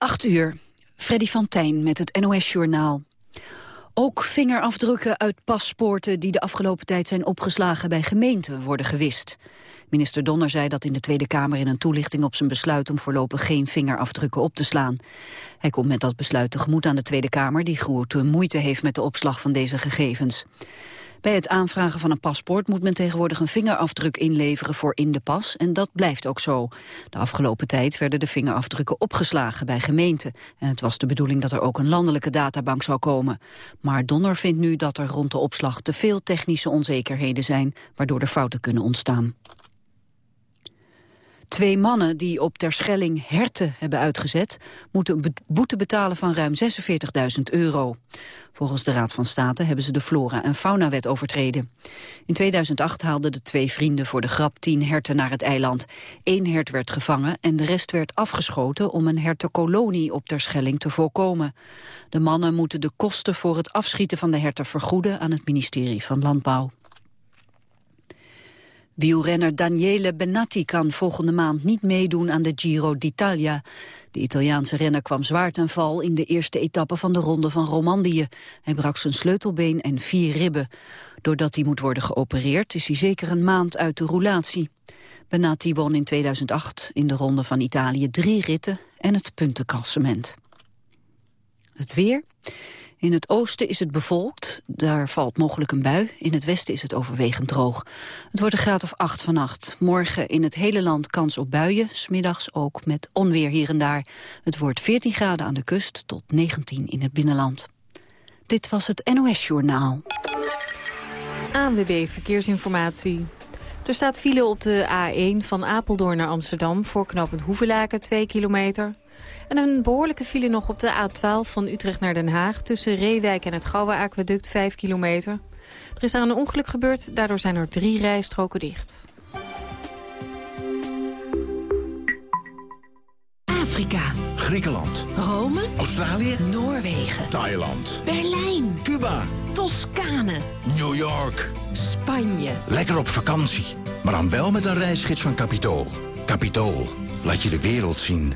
8 uur. Freddy van Tijn met het NOS-journaal. Ook vingerafdrukken uit paspoorten die de afgelopen tijd zijn opgeslagen bij gemeenten worden gewist. Minister Donner zei dat in de Tweede Kamer in een toelichting op zijn besluit om voorlopig geen vingerafdrukken op te slaan. Hij komt met dat besluit tegemoet aan de Tweede Kamer die grote moeite heeft met de opslag van deze gegevens. Bij het aanvragen van een paspoort moet men tegenwoordig een vingerafdruk inleveren voor in de pas en dat blijft ook zo. De afgelopen tijd werden de vingerafdrukken opgeslagen bij gemeenten en het was de bedoeling dat er ook een landelijke databank zou komen. Maar Donner vindt nu dat er rond de opslag te veel technische onzekerheden zijn, waardoor er fouten kunnen ontstaan. Twee mannen die op Terschelling herten hebben uitgezet... moeten een boete betalen van ruim 46.000 euro. Volgens de Raad van State hebben ze de flora- en faunawet overtreden. In 2008 haalden de twee vrienden voor de grap tien herten naar het eiland. Eén hert werd gevangen en de rest werd afgeschoten... om een hertenkolonie op Terschelling te voorkomen. De mannen moeten de kosten voor het afschieten van de herten vergoeden... aan het ministerie van Landbouw. Wielrenner Daniele Benatti kan volgende maand niet meedoen aan de Giro d'Italia. De Italiaanse renner kwam zwaar ten val in de eerste etappe van de Ronde van Romandie. Hij brak zijn sleutelbeen en vier ribben. Doordat hij moet worden geopereerd is hij zeker een maand uit de roulatie. Benatti won in 2008 in de Ronde van Italië drie ritten en het puntenklassement. Het weer... In het oosten is het bevolkt, daar valt mogelijk een bui. In het westen is het overwegend droog. Het wordt een graad of 8 vannacht. Morgen in het hele land kans op buien, smiddags ook met onweer hier en daar. Het wordt 14 graden aan de kust tot 19 in het binnenland. Dit was het NOS Journaal. ANWB Verkeersinformatie. Er staat file op de A1 van Apeldoorn naar Amsterdam... voor knooppunt Hoevelaken 2 kilometer... En een behoorlijke file nog op de A12 van Utrecht naar Den Haag... tussen Reewijk en het Gouwe-aquaduct 5 kilometer. Er is daar een ongeluk gebeurd, daardoor zijn er drie rijstroken dicht. Afrika. Griekenland. Rome. Australië. Noorwegen. Thailand. Berlijn. Cuba. Toscane. New York. Spanje. Lekker op vakantie. Maar dan wel met een reisgids van Capitool. Capitool. Laat je de wereld zien.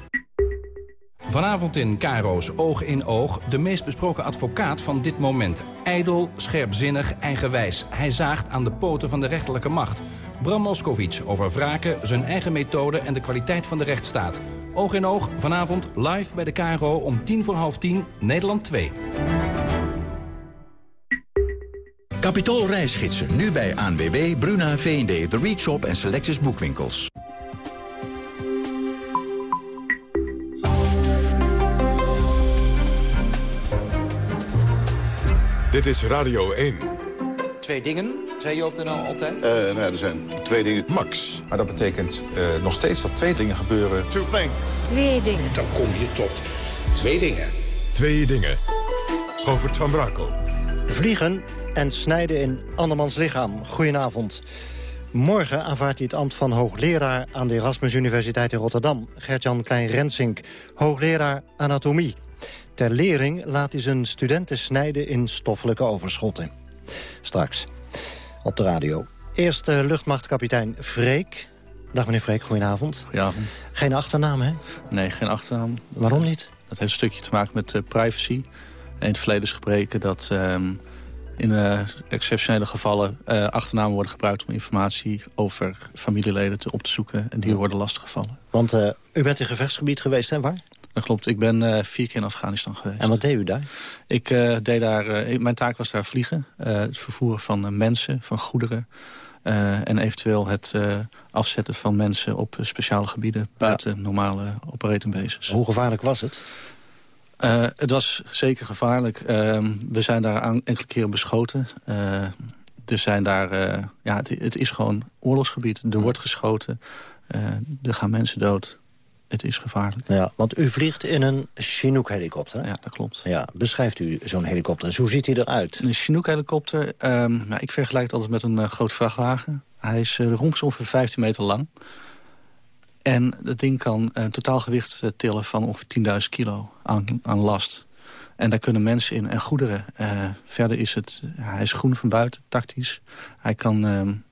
Vanavond in Caro's Oog in Oog de meest besproken advocaat van dit moment. Ijdel, scherpzinnig, eigenwijs. Hij zaagt aan de poten van de rechterlijke macht. Bram Moskowitz over wraken, zijn eigen methode en de kwaliteit van de rechtsstaat. Oog in Oog, vanavond live bij de Caro om tien voor half tien, Nederland 2. Capitool reisgidsen, nu bij ANWB, Bruna, V&D, The Reach Shop en Selectus Boekwinkels. Dit is Radio 1. Twee dingen, zei je op de NL altijd? Uh, nou ja, er zijn twee dingen. Max. Maar dat betekent uh, nog steeds dat twee dingen gebeuren. Two things. Twee dingen. Dan kom je tot twee dingen. Twee dingen. Govert van Brakel. Vliegen en snijden in andermans lichaam. Goedenavond. Morgen aanvaardt hij het ambt van hoogleraar aan de Erasmus Universiteit in Rotterdam. Gertjan Klein-Rensink, hoogleraar anatomie. Ter lering laat hij zijn studenten snijden in stoffelijke overschotten. Straks op de radio. Eerst luchtmachtkapitein Freek. Dag meneer Freek, goedenavond. Goedenavond. Geen achternaam, hè? Nee, geen achternaam. Waarom niet? Dat heeft een stukje te maken met uh, privacy. In het verleden is gebreken dat um, in uh, exceptionele gevallen uh, achternamen worden gebruikt... om informatie over familieleden te, op te zoeken. En die ja. worden lastiggevallen. Want u bent in gevechtsgebied geweest, hè? Waar? Dat klopt. Ik ben uh, vier keer in Afghanistan geweest. En wat deed u daar? Ik uh, deed daar... Uh, mijn taak was daar vliegen. het vervoeren van mensen, van goederen. en eventueel het afzetten van mensen op speciale gebieden... buiten ja. normale operating bases. Hoe gevaarlijk was het? het was zeker gevaarlijk. Ehm, we zijn daar enkele keren beschoten. er zijn daar... ja, het, het, is gewoon oorlogsgebied. Er wordt geschoten. er gaan mensen dood het is gevaarlijk. Ja, want u vliegt in een Chinook-helikopter. Ja, dat klopt. Ja, beschrijft u zo'n helikopter eens. Hoe ziet hij eruit? Een Chinook-helikopter, um, nou, ik vergelijk het altijd met een uh, groot vrachtwagen. Hij is uh, de ongeveer 15 meter lang. En het ding kan een totaalgewicht uh, tillen van ongeveer 10.000 kilo aan, aan last. En daar kunnen mensen in en goederen. Uh, verder is het, hij is groen van buiten, tactisch. Hij kan um,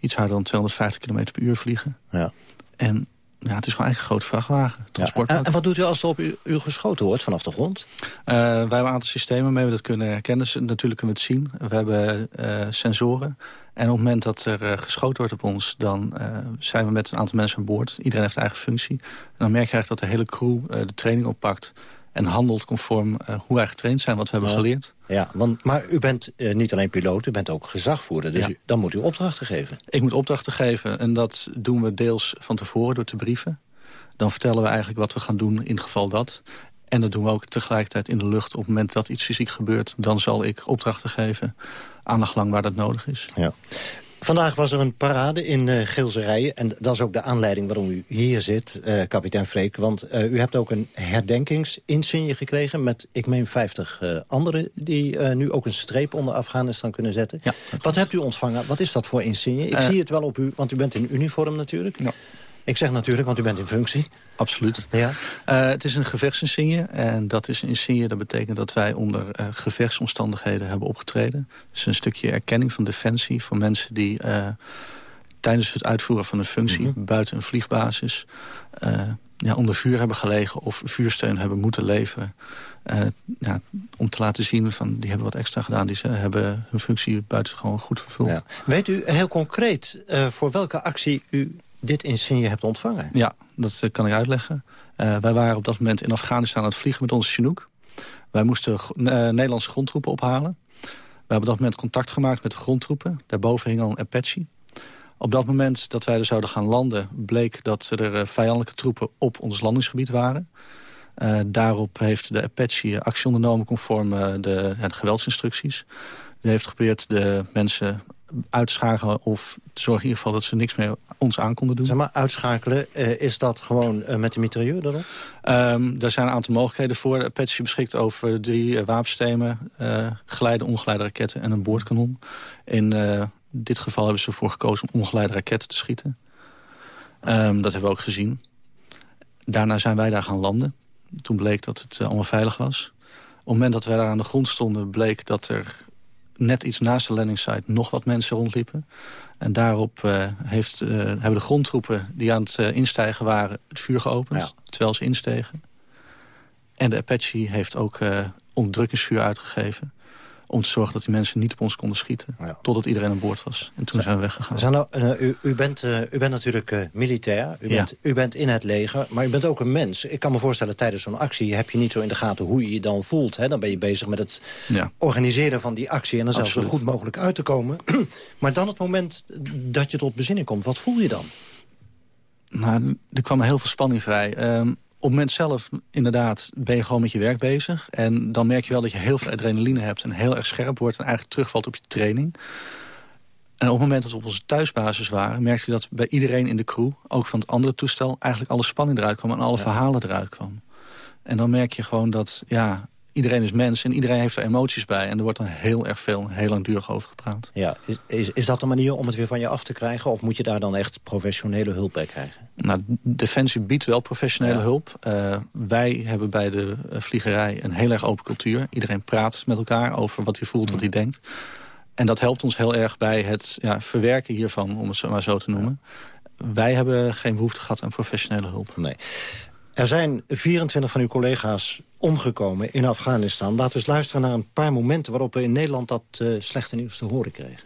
iets harder dan 250 km per uur vliegen. Ja. En Ja, het is gewoon eigenlijk een grote vrachtwagen. Ja, en, wat doet u als er op u, u geschoten wordt vanaf de grond? wij hebben een aantal systemen mee we dat kunnen herkennen. Natuurlijk kunnen we het zien. We hebben sensoren. En op het moment dat er geschoten wordt op ons... dan zijn we met een aantal mensen aan boord. Iedereen heeft eigen functie. En dan merk je eigenlijk dat de hele crew de training oppakt en handelt conform uh, hoe wij getraind zijn, wat we hebben geleerd. Ja, want, maar u bent uh, niet alleen piloot, u bent ook gezagvoerder. Dus u, dan moet u opdrachten geven. Ik moet opdrachten geven en dat doen we deels van tevoren door te brieven. Dan vertellen we eigenlijk wat we gaan doen in geval dat. En dat doen we ook tegelijkertijd in de lucht. Op het moment dat iets fysiek gebeurt, dan zal ik opdrachten geven. Aandacht lang waar dat nodig is. Ja. Vandaag was er een parade in uh, Geelzerijen. En dat is ook de aanleiding waarom u hier zit, uh, kapitein Freek. Want uh, u hebt ook een herdenkingsinsigne gekregen... met, ik meen, 50 anderen die nu ook een streep onder Afghanistan kunnen zetten. Ja, Wat hebt u ontvangen? Wat is dat voor insigne? Ik zie het wel op u, want u bent in uniform natuurlijk. Ja. Ik zeg natuurlijk, want u bent in functie. Absoluut. Ja. Uh, het is een gevechtsinsigne. En dat is een insigne dat betekent dat wij onder uh, gevechtsomstandigheden hebben opgetreden. Dus een stukje erkenning van defensie voor mensen die uh, tijdens het uitvoeren van een functie... Mm -hmm. buiten een vliegbasis ja, onder vuur hebben gelegen of vuursteun hebben moeten leveren. Ja, om te laten zien van die hebben wat extra gedaan. Die ze hebben hun functie buitengewoon goed vervuld. Ja. Weet u heel concreet voor welke actie u dit insigne hebt ontvangen? Ja, dat eh, kan ik uitleggen. Uh, wij waren op dat moment in Afghanistan aan het vliegen met onze Chinook. Wij moesten uh, Nederlandse grondtroepen ophalen. We hebben op dat moment contact gemaakt met de grondtroepen. Daarboven hing al een Apache. Op dat moment dat wij er zouden gaan landen... bleek dat er vijandelijke troepen op ons landingsgebied waren. Daarop heeft de Apache actie ondernomen conform de, de geweldsinstructies. Die heeft geprobeerd de mensen uitschakelen of zorgen in ieder geval dat ze niks meer ons aan konden doen. Zeg maar, uitschakelen, uh, is dat gewoon uh, met de mitrailleur erop? Um, daar zijn een aantal mogelijkheden voor. Apache beschikt over drie uh, wapensystemen, geleide, ongeleide raketten en een boordkanon. In dit geval hebben ze ervoor gekozen om ongeleide raketten te schieten. Um, dat hebben we ook gezien. Daarna zijn wij daar gaan landen. Toen bleek dat het allemaal veilig was. Op het moment dat wij daar aan de grond stonden... bleek dat er net iets naast de landingssite nog wat mensen rondliepen. En daarop uh, heeft, uh, hebben de grondtroepen die aan het uh, instijgen waren... het vuur geopend, ja. terwijl ze instegen. En de Apache heeft ook onderdrukkingsvuur uitgegeven om te zorgen dat die mensen niet op ons konden schieten. Ja. Totdat iedereen aan boord was. En toen zijn we weggegaan. Nou, uh, u, u, bent, uh, u bent natuurlijk uh, militair. U, ja. bent, u bent in het leger. Maar u bent ook een mens. Ik kan me voorstellen, tijdens zo'n actie heb je niet zo in de gaten hoe je je dan voelt. Hè? Dan ben je bezig met het ja. organiseren van die actie. En dan zelfs zo goed mogelijk uit te komen. maar dan het moment dat je tot bezinning komt. Wat voel je dan? Nou, er kwam heel veel spanning vrij. Um, op het moment zelf, inderdaad, ben je gewoon met je werk bezig. En dan merk je wel dat je heel veel adrenaline hebt en heel erg scherp wordt... en eigenlijk terugvalt op je training. En op het moment dat we op onze thuisbasis waren... merkte je dat bij iedereen in de crew, ook van het andere toestel... eigenlijk alle spanning eruit kwam en alle ja. verhalen eruit kwam. En dan merk je gewoon dat, ja, iedereen is mens en iedereen heeft er emoties bij. En er wordt dan heel erg veel, heel langdurig over gepraat. Ja, is, is, is dat de manier om het weer van je af te krijgen? Of moet je daar dan echt professionele hulp bij krijgen? Nou, Defensie biedt wel professionele ja. hulp. Uh, wij hebben bij de vliegerij een heel erg open cultuur. Iedereen praat met elkaar over wat hij voelt, wat hij denkt. En dat helpt ons heel erg bij het ja, verwerken hiervan, om het zo maar zo te noemen. Wij hebben geen behoefte gehad aan professionele hulp. Nee. Er zijn 24 van uw collega's omgekomen in Afghanistan. Laten we eens luisteren naar een paar momenten... waarop we in Nederland dat uh, slechte nieuws te horen kregen.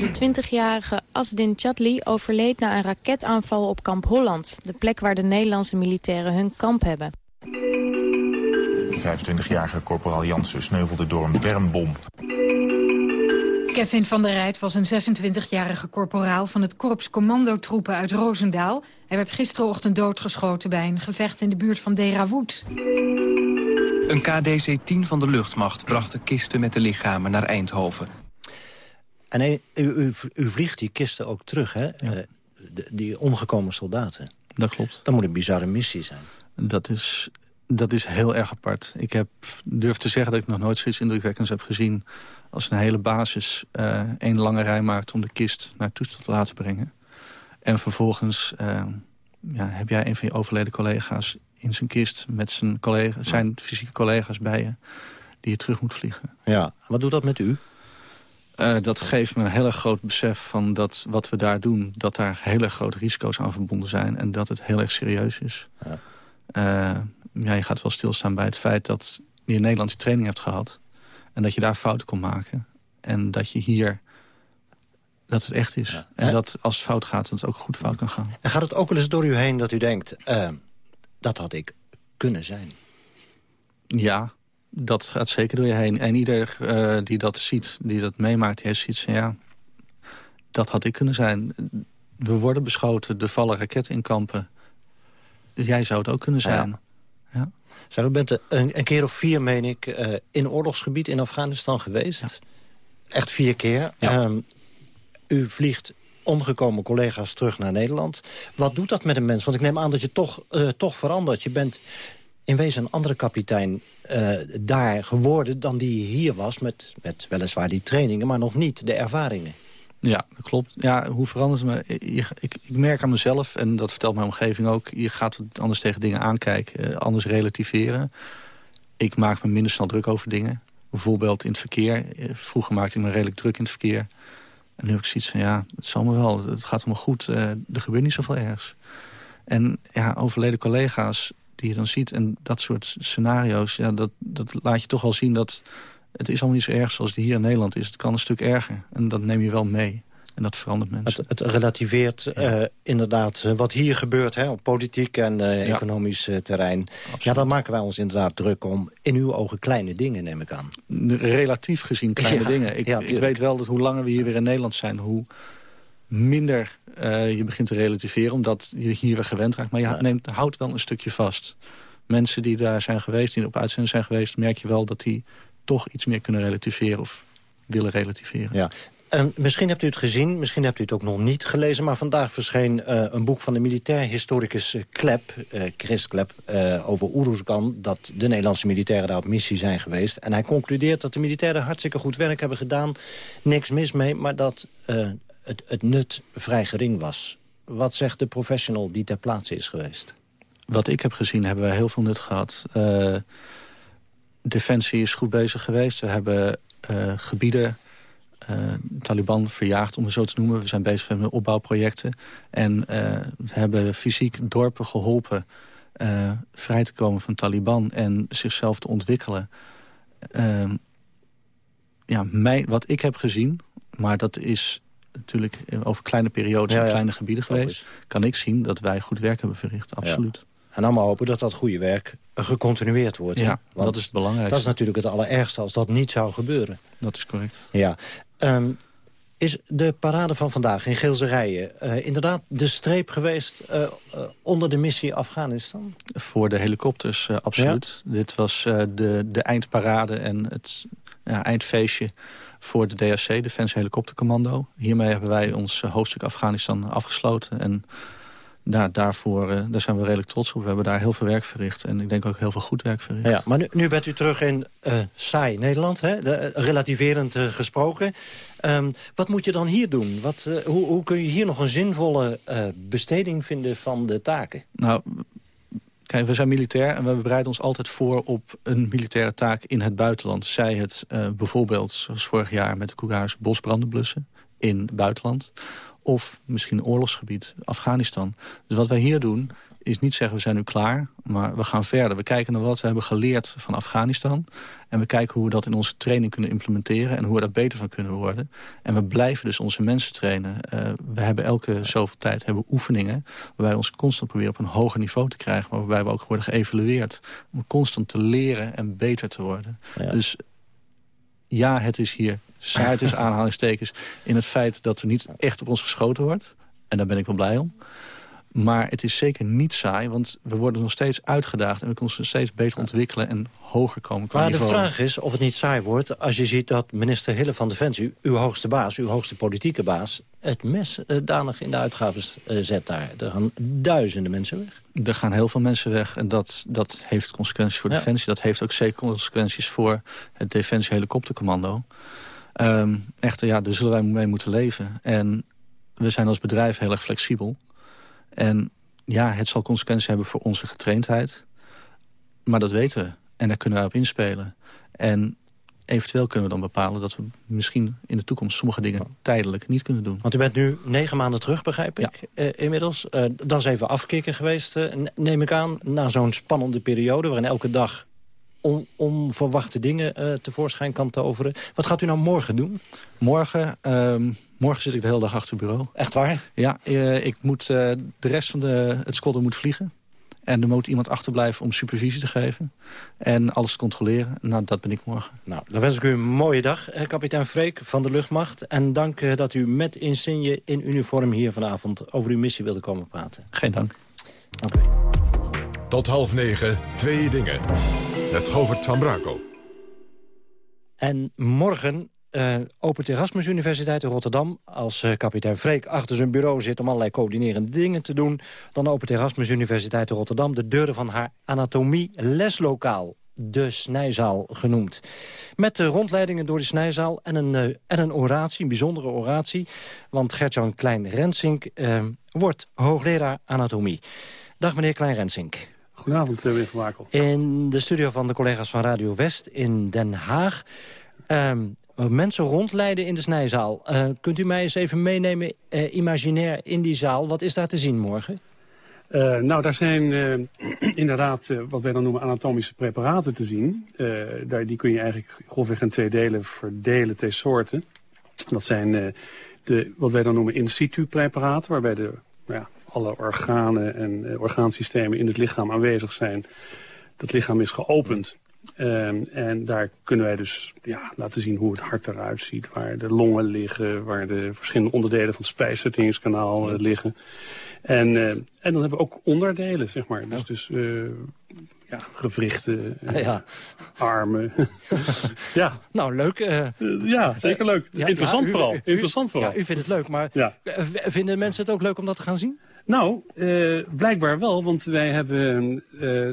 De 20-jarige Asdin Chatli overleed na een raketaanval op kamp Holland... de plek waar de Nederlandse militairen hun kamp hebben. De 25-jarige corporaal Jansen sneuvelde door een bermbom. Kevin van der Rijt was een 26-jarige corporaal van het korps commandotroepen uit Roosendaal. Hij werd gisterenochtend doodgeschoten bij een gevecht in de buurt van Derawood. Een KDC-10 van de luchtmacht bracht de kisten met de lichamen naar Eindhoven. En u, u, u vliegt die kisten ook terug, hè? Ja. De, die omgekomen soldaten. Dat klopt. Dat moet een bizarre missie zijn. Dat is, dat is heel erg apart. Ik heb, durf te zeggen dat ik nog nooit zoiets indrukwekkends heb gezien... als een hele basis uh, één lange rij maakt om de kist naar toestel te laten brengen. En vervolgens uh, ja, heb jij een van je overleden collega's in zijn kist... met zijn, collega, zijn fysieke collega's bij je, die je terug moet vliegen. Ja, wat doet dat met u? Uh, dat geeft me een heel erg groot besef van dat wat we daar doen... dat daar hele grote risico's aan verbonden zijn... en dat het heel erg serieus is. Ja. Ja, je gaat wel stilstaan bij het feit dat je in Nederland die training hebt gehad... en dat je daar fouten kon maken. En dat je hier dat het echt is. En dat als het fout gaat, dat het ook goed fout kan gaan. En gaat het ook wel eens door u heen dat u denkt... Uh, dat had ik kunnen zijn? Ja, dat gaat zeker door je heen. En ieder uh, die dat ziet, die dat meemaakt, die heeft zoiets van... ja, dat had ik kunnen zijn. We worden beschoten, er vallen raketten in kampen. Jij zou het ook kunnen zijn. Ja. Zou u bent een, een, keer of vier, meen ik, uh, in oorlogsgebied in Afghanistan geweest. Ja. Echt vier keer. Ja. Um, u vliegt omgekomen collega's terug naar Nederland. Wat doet dat met een mens? Want ik neem aan dat je toch, uh, toch verandert. Je bent in wezen een andere kapitein uh, daar geworden dan die hier was... Met, met weliswaar die trainingen, maar nog niet de ervaringen. Ja, dat klopt. Ja, hoe verandert het me? Ik, ik, merk aan mezelf, en dat vertelt mijn omgeving ook... je gaat anders tegen dingen aankijken, uh, anders relativeren. Ik maak me minder snel druk over dingen. Bijvoorbeeld in het verkeer. Vroeger maakte ik me redelijk druk in het verkeer. En nu heb ik zoiets van, ja, het zal me wel. Het gaat allemaal goed. Uh, er gebeurt niet zoveel ergs. En ja, overleden collega's die je dan ziet... en dat soort scenario's, ja, dat, dat laat je toch wel zien... dat het is allemaal niet zo erg zoals het hier in Nederland is. Het kan een stuk erger. En dat neem je wel mee. En dat verandert mensen. Het, het relativeert uh, inderdaad eh, wat hier gebeurt hè, op politiek en uh, ja. economisch uh, terrein. Absoluut. Ja, dan maken wij ons inderdaad druk om in uw ogen kleine dingen, neem ik aan. Relatief gezien kleine ja, dingen. Ik, ik, weet wel dat hoe langer we hier weer in Nederland zijn... hoe minder je begint te relativeren, omdat je hier weer gewend raakt. Maar je neemt, houdt wel een stukje vast. Mensen die daar zijn geweest, die op uitzending zijn geweest... merk je wel dat die toch iets meer kunnen relativeren of willen relativeren. Ja, Uh, misschien hebt u het gezien, misschien hebt u het ook nog niet gelezen... maar vandaag verscheen uh, een boek van de militair historicus Klep, uh, Chris Klep... over Oeruzgan, dat de Nederlandse militairen daar op missie zijn geweest. En hij concludeert dat de militairen hartstikke goed werk hebben gedaan. Niks mis mee, maar dat het, het nut vrij gering was. Wat zegt de professional die ter plaatse is geweest? Wat ik heb gezien hebben we heel veel nut gehad. Defensie is goed bezig geweest. We hebben gebieden uh, Taliban verjaagd, om het zo te noemen. We zijn bezig met opbouwprojecten. En uh, we hebben fysiek dorpen geholpen vrij te komen van Taliban... en zichzelf te ontwikkelen. Ehm, ja, mij, wat ik heb gezien, maar dat is natuurlijk over kleine periodes en ja, kleine gebieden geweest... kan ik zien dat wij goed werk hebben verricht, absoluut. Ja. En allemaal hopen dat dat goede werk gecontinueerd wordt. Ja, dat is het belangrijkste. Dat is natuurlijk het allerergste als dat niet zou gebeuren. Dat is correct. Ja. Um, is de parade van vandaag in Geelse Rijen uh, inderdaad de streep geweest uh, uh, onder de missie Afghanistan? Voor de helikopters, absoluut. Ja? Dit was de, de eindparade en het ja, eindfeestje voor de DSC, Defense Helikoptercommando. Hiermee hebben wij ons hoofdstuk Afghanistan afgesloten en daar, daarvoor uh, daar zijn we redelijk trots op. We hebben daar heel veel werk verricht. En ik denk ook heel veel goed werk verricht. Ja, maar nu, nu bent u terug in uh, saai Nederland, hè? De, uh, relativerend gesproken. Um, wat moet je dan hier doen? Wat, hoe, hoe kun je hier nog een zinvolle besteding vinden van de taken? Nou, Kijk, we zijn militair en we bereiden ons altijd voor op een militaire taak in het buitenland. Zij het bijvoorbeeld, zoals vorig jaar met de Cougaars, bosbranden blussen in het buitenland of misschien een oorlogsgebied, Afghanistan. Dus wat wij hier doen is niet zeggen we zijn nu klaar, maar we gaan verder. We kijken naar wat we hebben geleerd van Afghanistan. En we kijken hoe we dat in onze training kunnen implementeren... en hoe we daar beter van kunnen worden. En we blijven dus onze mensen trainen. Uh, we hebben elke zoveel tijd hebben oefeningen... waarbij we ons constant proberen op een hoger niveau te krijgen... maar waarbij we ook worden geëvalueerd. Om constant te leren en beter te worden. Ja. Dus ja, het is hier saai tussen aanhalingstekens... in het feit dat er niet echt op ons geschoten wordt. En daar ben ik wel blij om. Maar het is zeker niet saai, want we worden nog steeds uitgedaagd... en we kunnen ons steeds beter ontwikkelen en hoger komen. Maar de vraag is of het niet saai wordt als je ziet dat minister Hille van Defensie... uw hoogste baas, uw hoogste politieke baas... het mes uh, danig in de uitgaven uh, zet daar. Er gaan duizenden mensen weg. Er gaan heel veel mensen weg en dat, dat heeft consequenties voor ja. Defensie. Dat heeft ook zeker consequenties voor het Defensie Helikoptercommando. Um, echter, ja, daar zullen wij mee moeten leven. En we zijn als bedrijf heel erg flexibel. En ja, het zal consequenties hebben voor onze getraindheid. Maar dat weten we. En daar kunnen wij op inspelen. En eventueel kunnen we dan bepalen dat we misschien in de toekomst sommige dingen tijdelijk niet kunnen doen. Want u bent nu negen maanden terug, begrijp ik, ja. uh, inmiddels. Uh, dat is even afkicken geweest, uh, neem ik aan, na zo'n spannende periode... waarin elke dag on, onverwachte dingen tevoorschijn kan toveren. Wat gaat u nou morgen doen? Morgen, ehm, morgen zit ik de hele dag achter het bureau. Echt waar? Ja, ik moet, de rest van de, het squadron moet vliegen. En er moet iemand achterblijven om supervisie te geven. En alles te controleren. Nou, dat ben ik morgen. Nou, dan wens ik u een mooie dag, kapitein Freek van de luchtmacht. En dank dat u met insigne in uniform hier vanavond over uw missie wilde komen praten. Geen dank. Oké. Tot half negen, twee dingen. Met Govert van Brakel. En morgen uh, opent Erasmus Universiteit in Rotterdam. Als uh, kapitein Freek achter zijn bureau zit om allerlei coördinerende dingen te doen... dan opent Erasmus Universiteit in Rotterdam de deuren van haar anatomie-leslokaal. De Snijzaal genoemd. Met de rondleidingen door de Snijzaal en een, en een oratie, een bijzondere oratie. Want Gertjan Klein-Rensink wordt hoogleraar anatomie. Dag meneer Klein-Rensink. Goedenavond, meneer Van Wakel. In de studio van de collega's van Radio West in Den Haag. Um, mensen rondleiden in de snijzaal. Uh, kunt u mij eens even meenemen, uh, imaginair, in die zaal? Wat is daar te zien morgen? Uh, nou, daar zijn inderdaad wat wij dan noemen anatomische preparaten te zien. daar, die kun je eigenlijk grofweg in twee delen verdelen, twee soorten. Dat zijn de, wat wij dan noemen in situ preparaten, waarbij de, ja, alle organen en orgaansystemen in het lichaam aanwezig zijn. Dat lichaam is geopend Um, en daar kunnen wij dus ja, laten zien hoe het hart eruit ziet. Waar de longen liggen, waar de verschillende onderdelen van het spijsverteringskanaal uh, liggen. En, uh, en dan hebben we ook onderdelen, zeg maar. Dus, dus uh, ja, gewrichten, ja. armen. ja. Nou, leuk. ja, zeker leuk. Ja, Interessant u, vooral. U, Interessant vooral. Ja, u vindt het leuk, maar vinden mensen het ook leuk om dat te gaan zien? Nou, blijkbaar wel, want wij hebben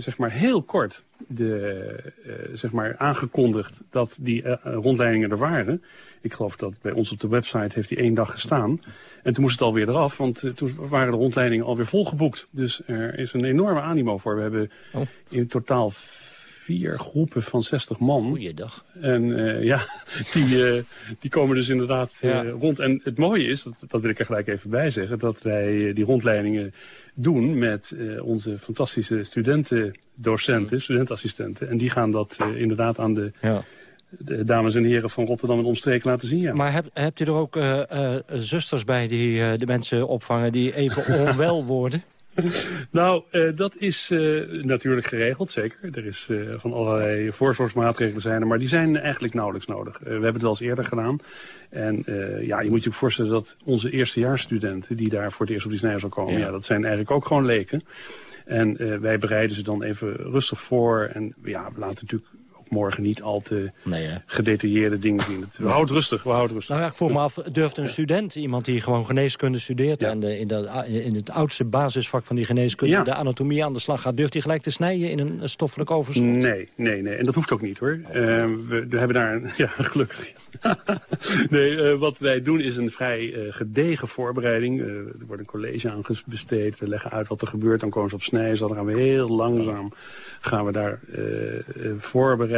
zeg maar heel kort de, uh, zeg maar aangekondigd dat die rondleidingen er waren. Ik geloof dat bij ons op de website heeft die één dag gestaan. En toen moest het alweer eraf, want toen waren de rondleidingen alweer volgeboekt. Dus er is een enorme animo voor. We hebben oh. in totaal vier groepen van 60 man. Goeiedag. En uh, ja, die, uh, die komen dus inderdaad ja. rond. En het mooie is, dat, dat wil ik er gelijk even bij zeggen... dat wij die rondleidingen doen met onze fantastische studenten, docenten, studentassistenten. En die gaan dat inderdaad aan de... Ja. De dames en heren van Rotterdam en omstreken laten zien. Ja. Maar heb, hebt u er ook zusters bij die de mensen opvangen die even onwel worden? nou, uh, dat is uh, natuurlijk geregeld, zeker. Er is uh, van allerlei voorzorgsmaatregelen zijn er, maar die zijn eigenlijk nauwelijks nodig. we hebben het al eens eerder gedaan. En ja, je moet je voorstellen dat onze eerstejaarsstudenten die daar voor het eerst op die snijder komen, ja. ja. dat zijn eigenlijk ook gewoon leken. En wij bereiden ze dan even rustig voor. En ja, we laten natuurlijk morgen niet al te nee, gedetailleerde dingen zien. We houden rustig, we houden rustig. Nou ja, ik vroeg me af, durft een student, iemand die gewoon geneeskunde studeert... Ja. en de, in, de, in het oudste basisvak van die geneeskunde, ja. de anatomie aan de slag gaat... durft hij gelijk te snijden in een stoffelijk overschot? Nee, nee, nee. En dat hoeft ook niet, hoor. Oh. Uh, we, we, hebben daar... Een, ja, gelukkig. nee, uh, wat wij doen is een vrij uh, gedegen voorbereiding. er wordt een college aan besteed. We leggen uit wat er gebeurt. Dan komen ze op snijden. Dan gaan we heel langzaam gaan we daar voorbereiden.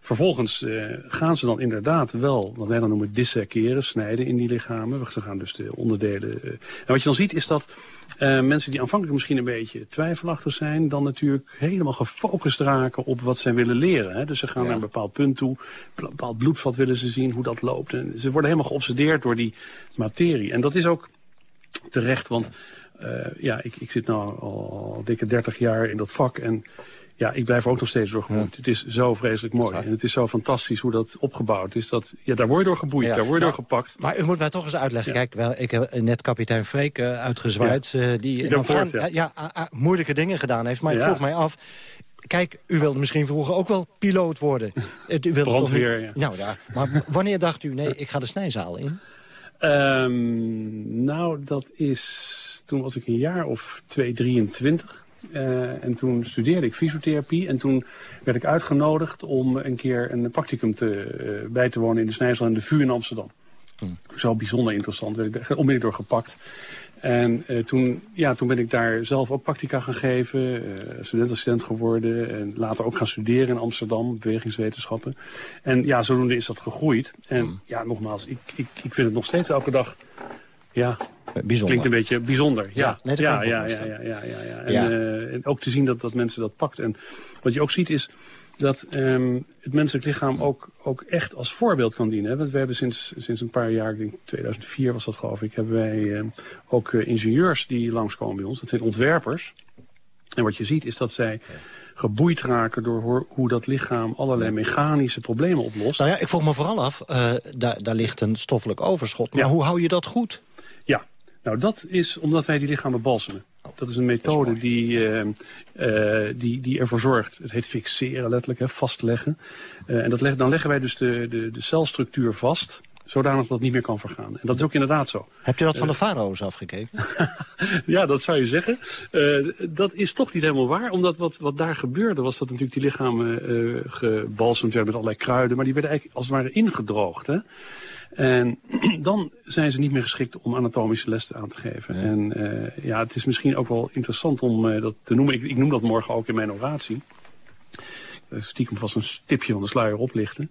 Vervolgens uh, gaan ze dan inderdaad wel, wat wij dan noemen, disseceren, snijden in die lichamen. Ze gaan dus de onderdelen... Uh, en wat je dan ziet is dat uh, mensen die aanvankelijk misschien een beetje twijfelachtig zijn... dan natuurlijk helemaal gefocust raken op wat zij willen leren. Hè? Dus ze gaan ja. naar een bepaald punt toe, een bepaald bloedvat willen ze zien, hoe dat loopt. En ze worden helemaal geobsedeerd door die materie. En dat is ook terecht, want ja, ik, ik zit nu al, al dikke 30 jaar in dat vak... en ja, ik blijf ook nog steeds door geboeid. Ja. Het is zo vreselijk mooi. En het is zo fantastisch hoe dat opgebouwd is. Dat, ja, daar word je door geboeid, ja. daar word je nou, door gepakt. Maar u moet mij toch eens uitleggen. Kijk, wel, ik heb net kapitein Freek uh, uitgezwaaid. Uh, die in ja. moeilijke dingen gedaan heeft. Maar ik vroeg mij af... Kijk, u wilde misschien vroeger ook wel piloot worden. u wilde Brandweer, toch... Nou ja, maar wanneer dacht u... nee, ik ga de snijzaal in? Um, nou, dat is... Toen was ik een jaar of 2, 23. Uh, en toen studeerde ik fysiotherapie. En toen werd ik uitgenodigd om een keer een practicum te, uh, bij te wonen in de Snijzel en de VU in Amsterdam. Hmm. Zo bijzonder interessant. Werd ik onmiddellijk door gepakt. En uh, toen, ja, toen ben ik daar zelf ook practica gaan geven, uh, studentassistent geworden en later ook gaan studeren in Amsterdam, bewegingswetenschappen. En ja, zodoende is dat gegroeid. En mm. ja, nogmaals, ik, ik, ik vind het nog steeds elke dag, ja, bijzonder. klinkt een beetje bijzonder. Ja, ja, ja, ja, ja, ja, ja, ja, En. Uh, ook te zien dat, dat mensen dat pakt. En wat je ook ziet is dat um, het menselijk lichaam ook, ook echt als voorbeeld kan dienen. Want we hebben sinds, sinds een paar jaar, ik denk 2004 was dat geloof ik, hebben wij uh, ook uh, ingenieurs die langskomen bij ons. Dat zijn ontwerpers. En wat je ziet is dat zij geboeid raken door hoe, hoe dat lichaam allerlei mechanische problemen oplost. Nou ja, ik vroeg me vooral af, uh, daar, daar ligt een stoffelijk overschot. Maar ja. hoe hou je dat goed? Nou dat is omdat wij die lichamen balsemen. Dat is een methode is die, uh, uh, die, die ervoor zorgt, het heet fixeren letterlijk, hè, vastleggen. Uh, en dat leg, dan leggen wij dus de, de, de celstructuur vast, zodanig dat het niet meer kan vergaan. En dat is ook inderdaad zo. Hebt u dat van de farao's afgekeken? ja, dat zou je zeggen. dat is toch niet helemaal waar, omdat wat, wat daar gebeurde was dat natuurlijk die lichamen gebalsemd werden met allerlei kruiden, maar die werden eigenlijk als het ware ingedroogd. Hè? En dan zijn ze niet meer geschikt om anatomische lessen aan te geven. Ja. En uh, ja, het is misschien ook wel interessant om uh, dat te noemen. Ik, ik, noem dat morgen ook in mijn oratie. Stiekem vast een stipje van de sluier oplichten.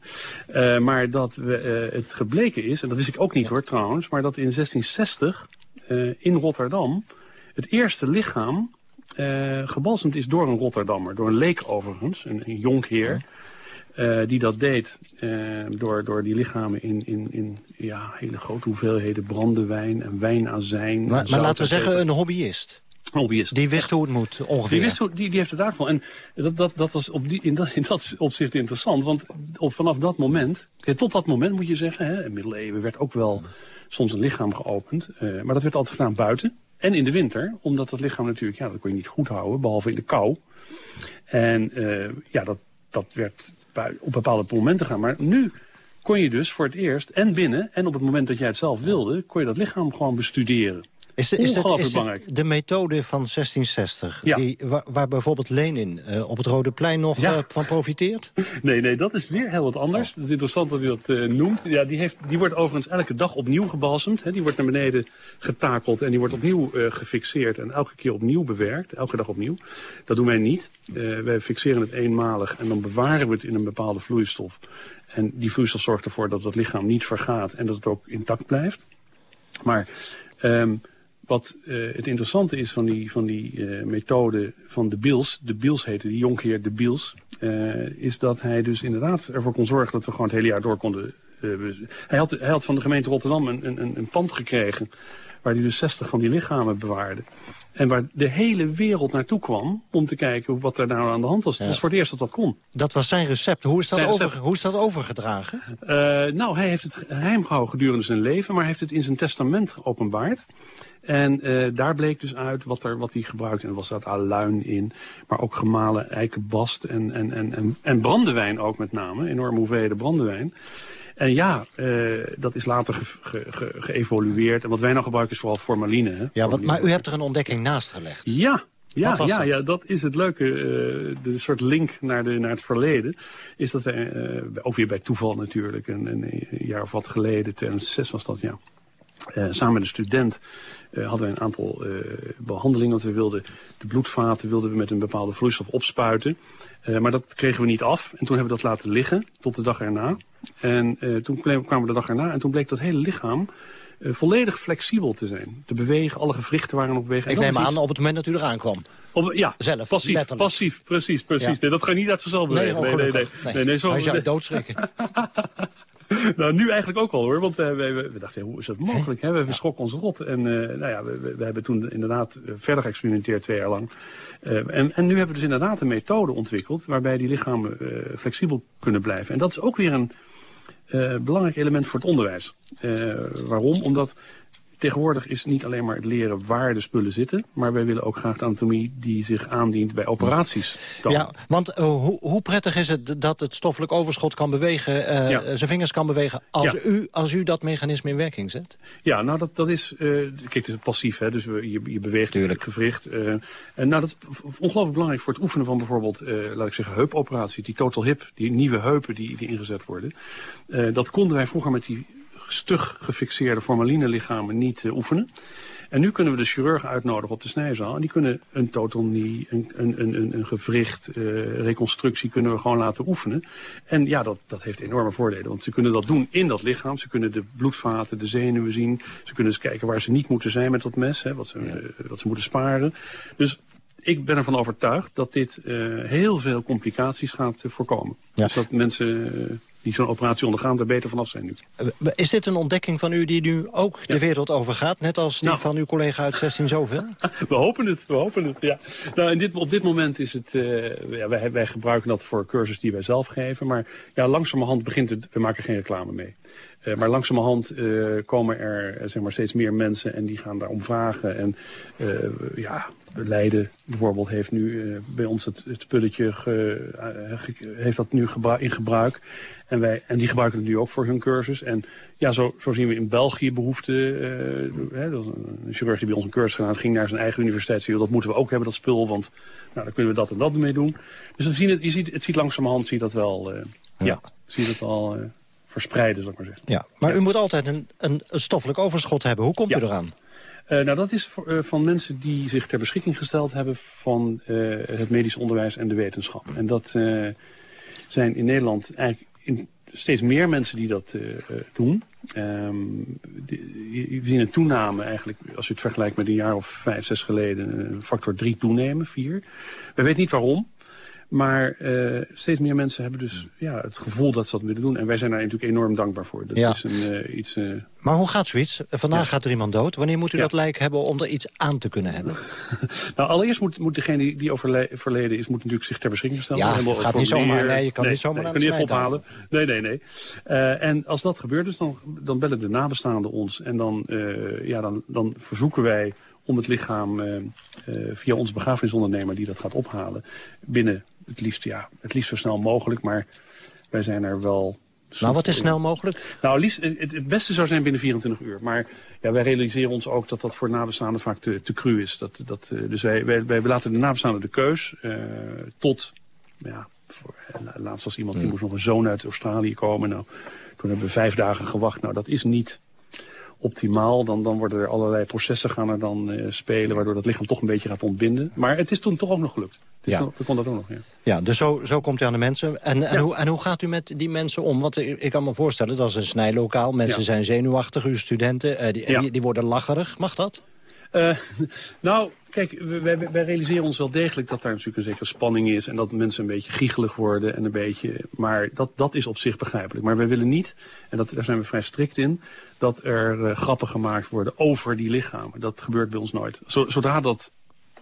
Uh, maar dat we, het gebleken is, en dat wist ik ook niet hoor trouwens... maar dat in 1660 in Rotterdam het eerste lichaam gebalsemd is door een Rotterdammer. Door een leek overigens, een, een jonkheer... Ja. Uh, die dat deed uh, door, door die lichamen in, in, in ja, hele grote hoeveelheden brandewijn en wijnazijn. Maar, maar laten we zeggen een hobbyist. Hobbyist. Die wist hoe het moet, ongeveer. Die, wist hoe, die, die heeft het daarvan. En dat, dat, dat was op die, in, dat, in dat opzicht interessant. Want op, vanaf dat moment, tot dat moment moet je zeggen... Hè, in middeleeuwen werd ook wel soms een lichaam geopend. Uh, maar dat werd altijd gedaan buiten. En in de winter, omdat dat lichaam natuurlijk... ja, dat kon je niet goed houden, behalve in de kou. En ja, dat, dat werd op bepaalde momenten gaan. Maar nu kon je dus voor het eerst, en binnen, en op het moment dat jij het zelf wilde... kon je dat lichaam gewoon bestuderen. Is, de, is, dat, is de methode van 1660, ja. die, waar, waar, bijvoorbeeld Lenin uh, op het Rode Plein nog ja. uh, van profiteert? Nee, nee, dat is weer heel wat anders. Oh. Het is interessant dat u dat uh, noemt. Ja, die, heeft, die wordt overigens elke dag opnieuw gebalsemd. Hè. Die wordt naar beneden getakeld en die wordt opnieuw gefixeerd... en elke keer opnieuw bewerkt, elke dag opnieuw. Dat doen wij niet. wij fixeren het eenmalig en dan bewaren we het in een bepaalde vloeistof. En die vloeistof zorgt ervoor dat het lichaam niet vergaat... en dat het ook intact blijft. Maar... Um, wat uh, het interessante is van die, van die uh, methode van de Biels, de Biels heette die jonkheer de Biels, uh, is dat hij dus inderdaad ervoor kon zorgen dat we gewoon het hele jaar door konden... hij, had, hij had van de gemeente Rotterdam een, een, een pand gekregen waar hij dus 60 van die lichamen bewaarde. En waar de hele wereld naartoe kwam om te kijken wat er nou aan de hand was. Ja. Het was voor het eerst dat dat kon. Dat was zijn recept. Hoe is dat, over, hoe is dat overgedragen? Uh, nou, hij heeft het geheim gehouden gedurende zijn leven, maar hij heeft het in zijn testament geopenbaard. En uh, daar bleek dus uit wat, er, wat hij gebruikte. En er was dat aluin in, maar ook gemalen eikenbast en, en, en, en, en brandewijn ook met name. Enorme hoeveelheden brandewijn. En ja, uh, dat is later geëvolueerd. Ge ge en wat wij nou gebruiken is vooral formaline. Hè? Ja, wat, maar u hebt er een ontdekking naast gelegd. Ja, ja, ja, dat? ja, dat is het leuke. Uh, de soort link naar, de, naar het verleden. Is dat wij, uh, ook weer bij toeval natuurlijk, een, een, jaar of wat geleden, 2006 was dat, ja. Uh, samen met een student uh, hadden we een aantal uh, behandelingen. Want we wilden de bloedvaten wilden we met een bepaalde vloeistof opspuiten. Maar dat kregen we niet af. En toen hebben we dat laten liggen tot de dag erna. En toen kwamen we de dag erna en toen bleek dat hele lichaam uh, volledig flexibel te zijn. Te bewegen, alle gewrichten waren op bewegen. Ik neem aan op het moment dat u eraan kwam. Op, ja, Zelf, passief, letterlijk. passief, precies, precies. Ja. Nee, dat ga je niet uit zichzelf bewegen. Nee, nee, nee, nee, nee. nee, zo, Hij zou doodschrikken. nou, nu eigenlijk ook al hoor. Want we, we, we dachten, hoe is dat mogelijk? Hè? We verschrokken ons rot. En uh, nou ja, we, we, hebben toen inderdaad verder geëxperimenteerd twee jaar lang. Uh, en, en nu hebben we dus inderdaad een methode ontwikkeld... waarbij die lichamen uh, flexibel kunnen blijven. En dat is ook weer een belangrijk element voor het onderwijs. Waarom? Omdat tegenwoordig is niet alleen maar het leren waar de spullen zitten... maar wij willen ook graag de anatomie die zich aandient bij operaties. Dan. Ja, want uh, hoe, hoe, prettig is het dat het stoffelijk overschot kan bewegen... Uh, ja. zijn vingers kan bewegen als, ja. u, als u dat mechanisme in werking zet? Ja, nou dat, dat is... Uh, kijk, het is passief, hè, dus we, je, je beweegt Tuurlijk. het gewricht. en nou, dat is ongelooflijk belangrijk voor het oefenen van bijvoorbeeld... laat ik zeggen, heupoperatie, die total hip, die nieuwe heupen die, die ingezet worden. dat konden wij vroeger met die stug gefixeerde formaline lichamen niet oefenen. En nu kunnen we de chirurg uitnodigen op de snijzaal. En die kunnen een totonie, een, een, een, een gewricht, uh, reconstructie kunnen we gewoon laten oefenen. En ja, dat, dat heeft enorme voordelen. Want ze kunnen dat doen in dat lichaam. Ze kunnen de bloedvaten, de zenuwen zien. Ze kunnen eens kijken waar ze niet moeten zijn met dat mes. Hè, wat, ze, uh, wat ze moeten sparen. Dus ik ben ervan overtuigd dat dit uh, heel veel complicaties gaat uh, voorkomen. Ja. Dus dat mensen uh, die zo'n operatie ondergaan er beter vanaf zijn nu. Is dit een ontdekking van u die nu ook ja. de wereld overgaat? Net als die nou. van uw collega uit 16 zoveel? we hopen het, we hopen het, ja. Nou, in dit, op dit moment is het... ja, wij, wij gebruiken dat voor cursus die wij zelf geven. Maar ja, langzamerhand begint het... We maken geen reclame mee. Uh, maar langzamerhand uh, komen er zeg maar, steeds meer mensen en die gaan daarom vragen. En ja, Leiden bijvoorbeeld heeft nu bij ons het, het spulletje ge, ge, heeft dat nu in gebruik. En, wij, en die gebruiken het nu ook voor hun cursus. En ja, zo, zo zien we in België behoefte. hè, dat een chirurg die bij ons een cursus gedaan ging naar zijn eigen universiteit. Zei, dat moeten we ook hebben, dat spul, want nou, dan kunnen we dat en dat mee doen. Dus we zien het, je ziet, het ziet langzamerhand, zie dat wel, ja. ja, zie het al verspreiden, zal ik maar zeggen. Ja, maar u moet altijd een, een, een stoffelijk overschot hebben. Hoe komt ja. u eraan? Uh, nou, dat is voor, uh, van mensen die zich ter beschikking gesteld hebben van uh, het medisch onderwijs en de wetenschap. En dat zijn in Nederland eigenlijk steeds meer mensen die dat doen. We zien een toename eigenlijk, als je het vergelijkt met een jaar of vijf, zes geleden, een factor drie toenemen, vier. We weten niet waarom. Maar uh, steeds meer mensen hebben dus ja, het gevoel dat ze dat willen doen. En wij zijn daar natuurlijk enorm dankbaar voor. Dat ja. is een, uh, iets... Uh... Maar hoe gaat zoiets? Vandaag ja. gaat er iemand dood. Wanneer moet u ja. dat lijk hebben om er iets aan te kunnen hebben? nou, allereerst moet, moet degene die, die overleden is... moet natuurlijk zich ter beschikking stellen. Ja, het gaat niet zomaar. Nee, je kan nee, niet zomaar nee, aan de ophalen. Nee, nee, nee. en als dat gebeurt, dus dan, dan bellen de nabestaanden ons. En dan, ja, dan, dan verzoeken wij om het lichaam uh, uh, via onze begrafenisondernemer die dat gaat ophalen binnen het liefst, ja, het liefst zo snel mogelijk, maar wij zijn er wel... Nou, wat is snel mogelijk? Nou, liefst, het, het, beste zou zijn binnen 24 uur. Maar ja, wij realiseren ons ook dat dat voor nabestaanden vaak te, te cru is. Dat, dat, dus wij, wij, wij laten de nabestaanden de keus uh, tot... Ja, voor, laatst was iemand, die moest nog een zoon uit Australië komen. Nou, toen hebben we vijf dagen gewacht. Nou, dat is niet optimaal. Dan, dan worden er allerlei processen gaan er dan uh, spelen... waardoor dat lichaam toch een beetje gaat ontbinden. Maar het is toen toch ook nog gelukt. Het is Ja. nog, konden dat ook nog, ja. Ja, dus zo, zo komt u aan de mensen. En, en, hoe, en hoe gaat u met die mensen om? Want ik, ik kan me voorstellen, dat is een snijlokaal. Mensen Ja. zijn zenuwachtig, uw studenten. eh, die, die worden lacherig. Mag dat? Eh, nou, kijk, wij, realiseren ons wel degelijk dat daar natuurlijk een zekere spanning is... en dat mensen een beetje giechelig worden en een beetje... Maar dat, dat is op zich begrijpelijk. Maar wij willen niet, en dat, daar zijn we vrij strikt in... dat er eh, grappen gemaakt worden over die lichamen. Dat gebeurt bij ons nooit. Zo- Zodra dat,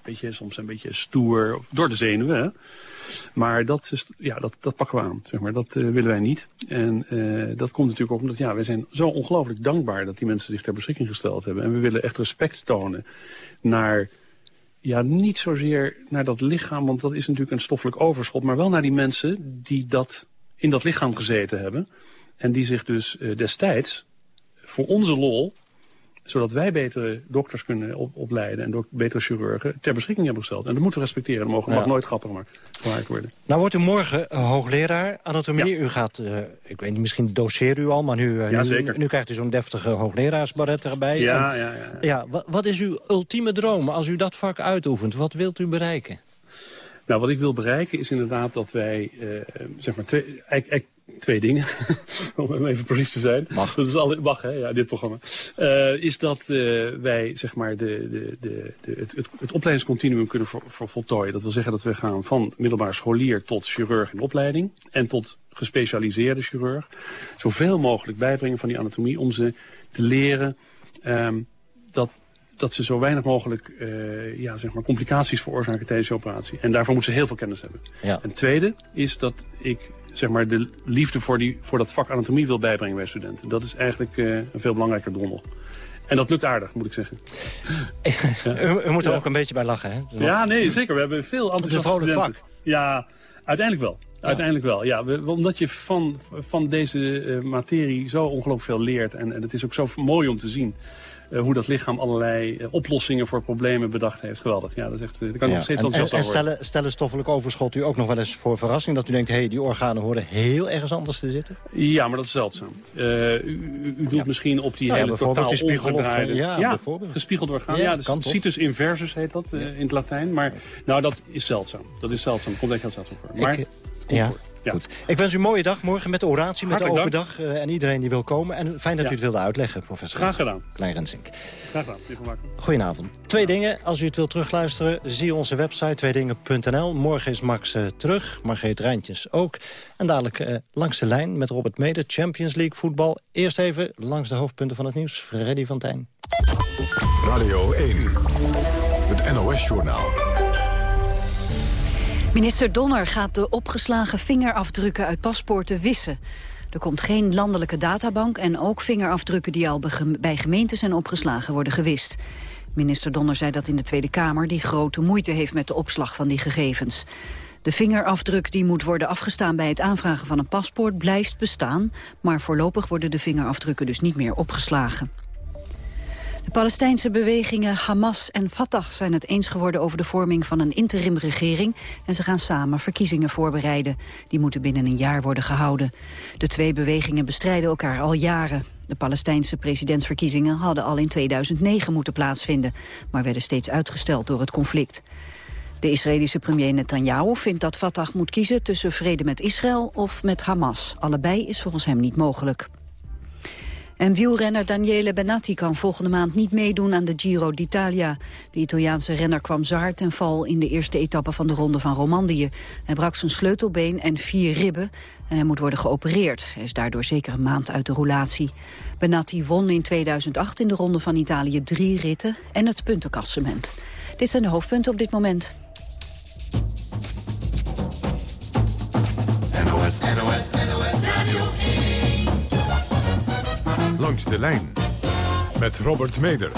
weet je, soms een beetje stoer, door de zenuwen, hè? Maar dat, is, ja, dat, dat pakken we aan, zeg maar. Dat eh, willen wij niet. En eh, dat komt natuurlijk ook omdat ja, wij zijn zo ongelooflijk dankbaar... dat die mensen zich ter beschikking gesteld hebben. En we willen echt respect tonen naar... Ja, niet zozeer naar dat lichaam, want dat is natuurlijk een stoffelijk overschot... maar wel naar die mensen die dat in dat lichaam gezeten hebben... en die zich dus eh, destijds voor onze lol zodat wij betere dokters kunnen op, opleiden en betere chirurgen ter beschikking hebben gesteld. En dat moeten we respecteren. Dat mogen, mag nooit grappig gemaakt gemaakt worden. Nou wordt u morgen eh, hoogleraar anatomie. U gaat, eh, ik weet niet, misschien doseert u al... maar nu, eh, Ja, nu, krijgt u zo'n deftige hoogleraarsbaret erbij. Ja, En- ja, ja. ja wa- wat is uw ultieme droom als u dat vak uitoefent? Wat wilt u bereiken? Nou, wat ik wil bereiken is inderdaad dat wij, zeg maar, twee, eigenlijk, eigenlijk twee dingen, om even precies te zijn. Mag. Dat is alle, mag, hè, ja, dit programma. Eh, is dat eh, wij, zeg maar, de, de, de, de, het, het, het opleidingscontinuum kunnen vo- vo- voltooien. Dat wil zeggen dat we gaan van middelbaar scholier tot chirurg in opleiding. En tot gespecialiseerde chirurg. Zoveel mogelijk bijbrengen van die anatomie om ze te leren ehm, dat dat ze zo weinig mogelijk eh, ja, zeg maar complicaties veroorzaken tijdens de operatie. En daarvoor moeten ze heel veel kennis hebben. Ja. En tweede is dat ik zeg maar, de liefde voor, die, voor dat vak anatomie wil bijbrengen bij studenten. Dat is eigenlijk eh, een veel belangrijker doel. En dat lukt aardig, moet ik zeggen. U, u moet er Ja. ook een beetje bij lachen, hè? Ja, nee, zeker. We hebben veel enthousiaste vrolijk studenten. Ja, uiteindelijk wel. Uiteindelijk wel, ja. We- omdat je van, van deze eh, materie zo ongelooflijk veel leert. En, en het is ook zo mooi om te zien hoe dat lichaam allerlei eh, oplossingen voor problemen bedacht heeft. Geweldig. Ja, dat is echt, daar kan ik nog steeds en, en, enthousiast en over worden. stellen, stellen stoffelijk overschot u ook nog wel eens voor verrassing? Dat u denkt, hé, hey, die organen horen heel ergens anders te zitten? Ja, maar dat is zeldzaam. Eh, u, u- u doet misschien op die Nou ja, hele totaal die spiegel of, omgedraaide... eh, ja, bijvoorbeeld. gespiegeld orgaan. Ja, Ja, dus kan situs inversus heet dat eh, in het Latijn. Maar nou, dat is zeldzaam. Dat is zeldzaam. Komt echt heel zeldzaam voor. Maar Ik, ja, voor. Ja. goed. Ik wens u een mooie dag morgen met de oratie, met Hartelijk de open dag. eh, en iedereen die wil komen. En fijn dat Ja. u het wilde uitleggen, professor. Graag gedaan. Klein Rensink. Graag gedaan. Goedenavond. Twee dingen. Als u het wilt terugluisteren, zie onze website tweedingen.nl. Morgen is Max eh, terug, Margreet Rijntjes ook. En dadelijk eh, langs de lijn met Robert Mede, Champions League voetbal. Eerst even langs de hoofdpunten van het nieuws. Freddy van Tijn. Radio 1, het NOS-journaal. Minister Donner gaat de opgeslagen vingerafdrukken uit paspoorten wissen. Er komt geen landelijke databank en ook vingerafdrukken die al bij gemeenten zijn opgeslagen worden gewist. Minister Donner zei dat in de Tweede Kamer die grote moeite heeft met de opslag van die gegevens. De vingerafdruk die moet worden afgestaan bij het aanvragen van een paspoort blijft bestaan, maar voorlopig worden de vingerafdrukken dus niet meer opgeslagen. De Palestijnse bewegingen Hamas en Fatah zijn het eens geworden over de vorming van een interimregering en ze gaan samen verkiezingen voorbereiden. Die moeten binnen een jaar worden gehouden. De twee bewegingen bestrijden elkaar al jaren. De Palestijnse presidentsverkiezingen hadden al in 2009 moeten plaatsvinden, maar werden steeds uitgesteld door het conflict. De Israëlische premier Netanyahu vindt dat Fatah moet kiezen tussen vrede met Israël of met Hamas. Allebei is volgens hem niet mogelijk. En wielrenner Daniele Benatti kan volgende maand niet meedoen aan de Giro d'Italia. De Italiaanse renner kwam zwaar ten val in de eerste etappe van de Ronde van Romandie. Hij brak zijn sleutelbeen en vier ribben en hij moet worden geopereerd. Hij is daardoor zeker een maand uit de roulatie. Benatti won in 2008 in de Ronde van Italië drie ritten en het puntenklassement. Dit zijn de hoofdpunten op dit moment. NOS, NOS, NOS Radio 1. Langs de lijn met Robert Meder.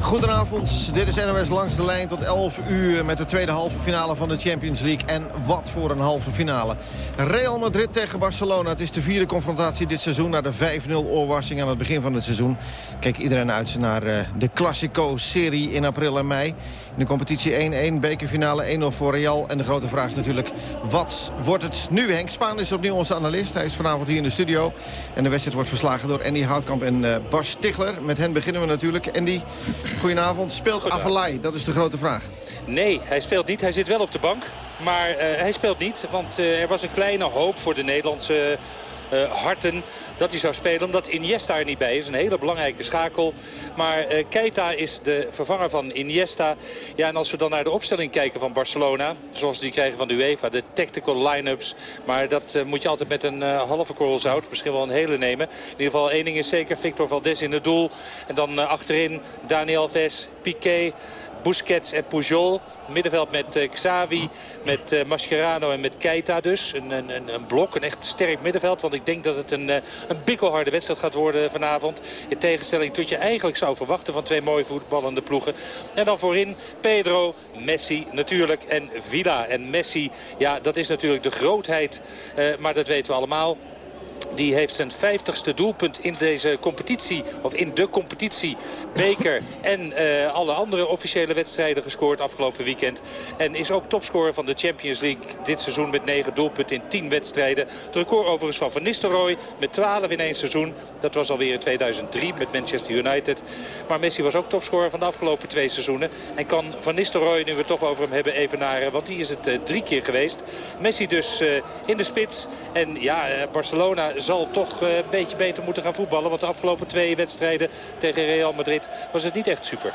Goedenavond, dit is NOS langs de lijn tot 11 uur met de tweede halve finale van de Champions League. En wat voor een halve finale. Real Madrid tegen Barcelona. Het is de vierde confrontatie dit seizoen na de 5-0 oorwassing aan het begin van het seizoen. Kijk iedereen uit naar eh, de Classico-serie in april en mei. In de competitie 1-1, bekerfinale 1-0 voor Real. En de grote vraag is natuurlijk, wat wordt het nu? Henk Spaan is opnieuw onze analist. Hij is vanavond hier in de studio. En de wedstrijd wordt verslagen door Andy Houtkamp en eh, Bas Stigler. Met hen beginnen we natuurlijk. Andy, goedenavond. Speelt Avalai? Dat is de grote vraag. Nee, hij speelt niet. Hij zit wel op de bank. Maar eh, hij speelt niet. Want eh, er was een kleine hoop voor de Nederlandse eh, harten dat hij zou spelen. Omdat Iniesta er niet bij is. Een hele belangrijke schakel. Maar eh, Keita is de vervanger van Iniesta. Ja, en als we dan naar de opstelling kijken van Barcelona. Zoals die krijgen van de UEFA. De tactical line-ups. Maar dat moet je altijd met een halve korrel zout. Misschien wel een hele nemen. In ieder geval één ding is zeker. Victor Valdes in het doel. En dan achterin Daniel Alves, Piqué. Busquets en Pujol. Middenveld met eh, Xavi, met eh, Mascherano en met Keita dus. Een, een, een- blok, een echt sterk middenveld. Want ik denk dat het een, eh, een bikkelharde wedstrijd gaat worden vanavond. In tegenstelling tot je eigenlijk zou verwachten van twee mooie voetballende ploegen. En dan voorin Pedro, Messi natuurlijk en Villa. En Messi, ja dat is natuurlijk de grootheid. maar dat weten we allemaal. Die heeft zijn 50ste doelpunt in deze competitie, of in de competitie, beker en eh, alle andere officiële wedstrijden gescoord afgelopen weekend. En is ook topscorer van de Champions League dit seizoen met 9 doelpunten in 10 wedstrijden. Het record overigens van Van Nistelrooy met 12 in één seizoen. Dat was alweer in 2003 met Manchester United. Maar Messi was ook topscorer van de afgelopen twee seizoenen. En kan Van Nistelrooy, nu we het toch over hem hebben, evenaren. Want die is het eh, drie keer geweest. Messi dus eh, in de spits. En ja, Barcelona zal toch eh, een beetje beter moeten gaan voetballen. Want de afgelopen twee wedstrijden tegen Real Madrid was het niet echt super.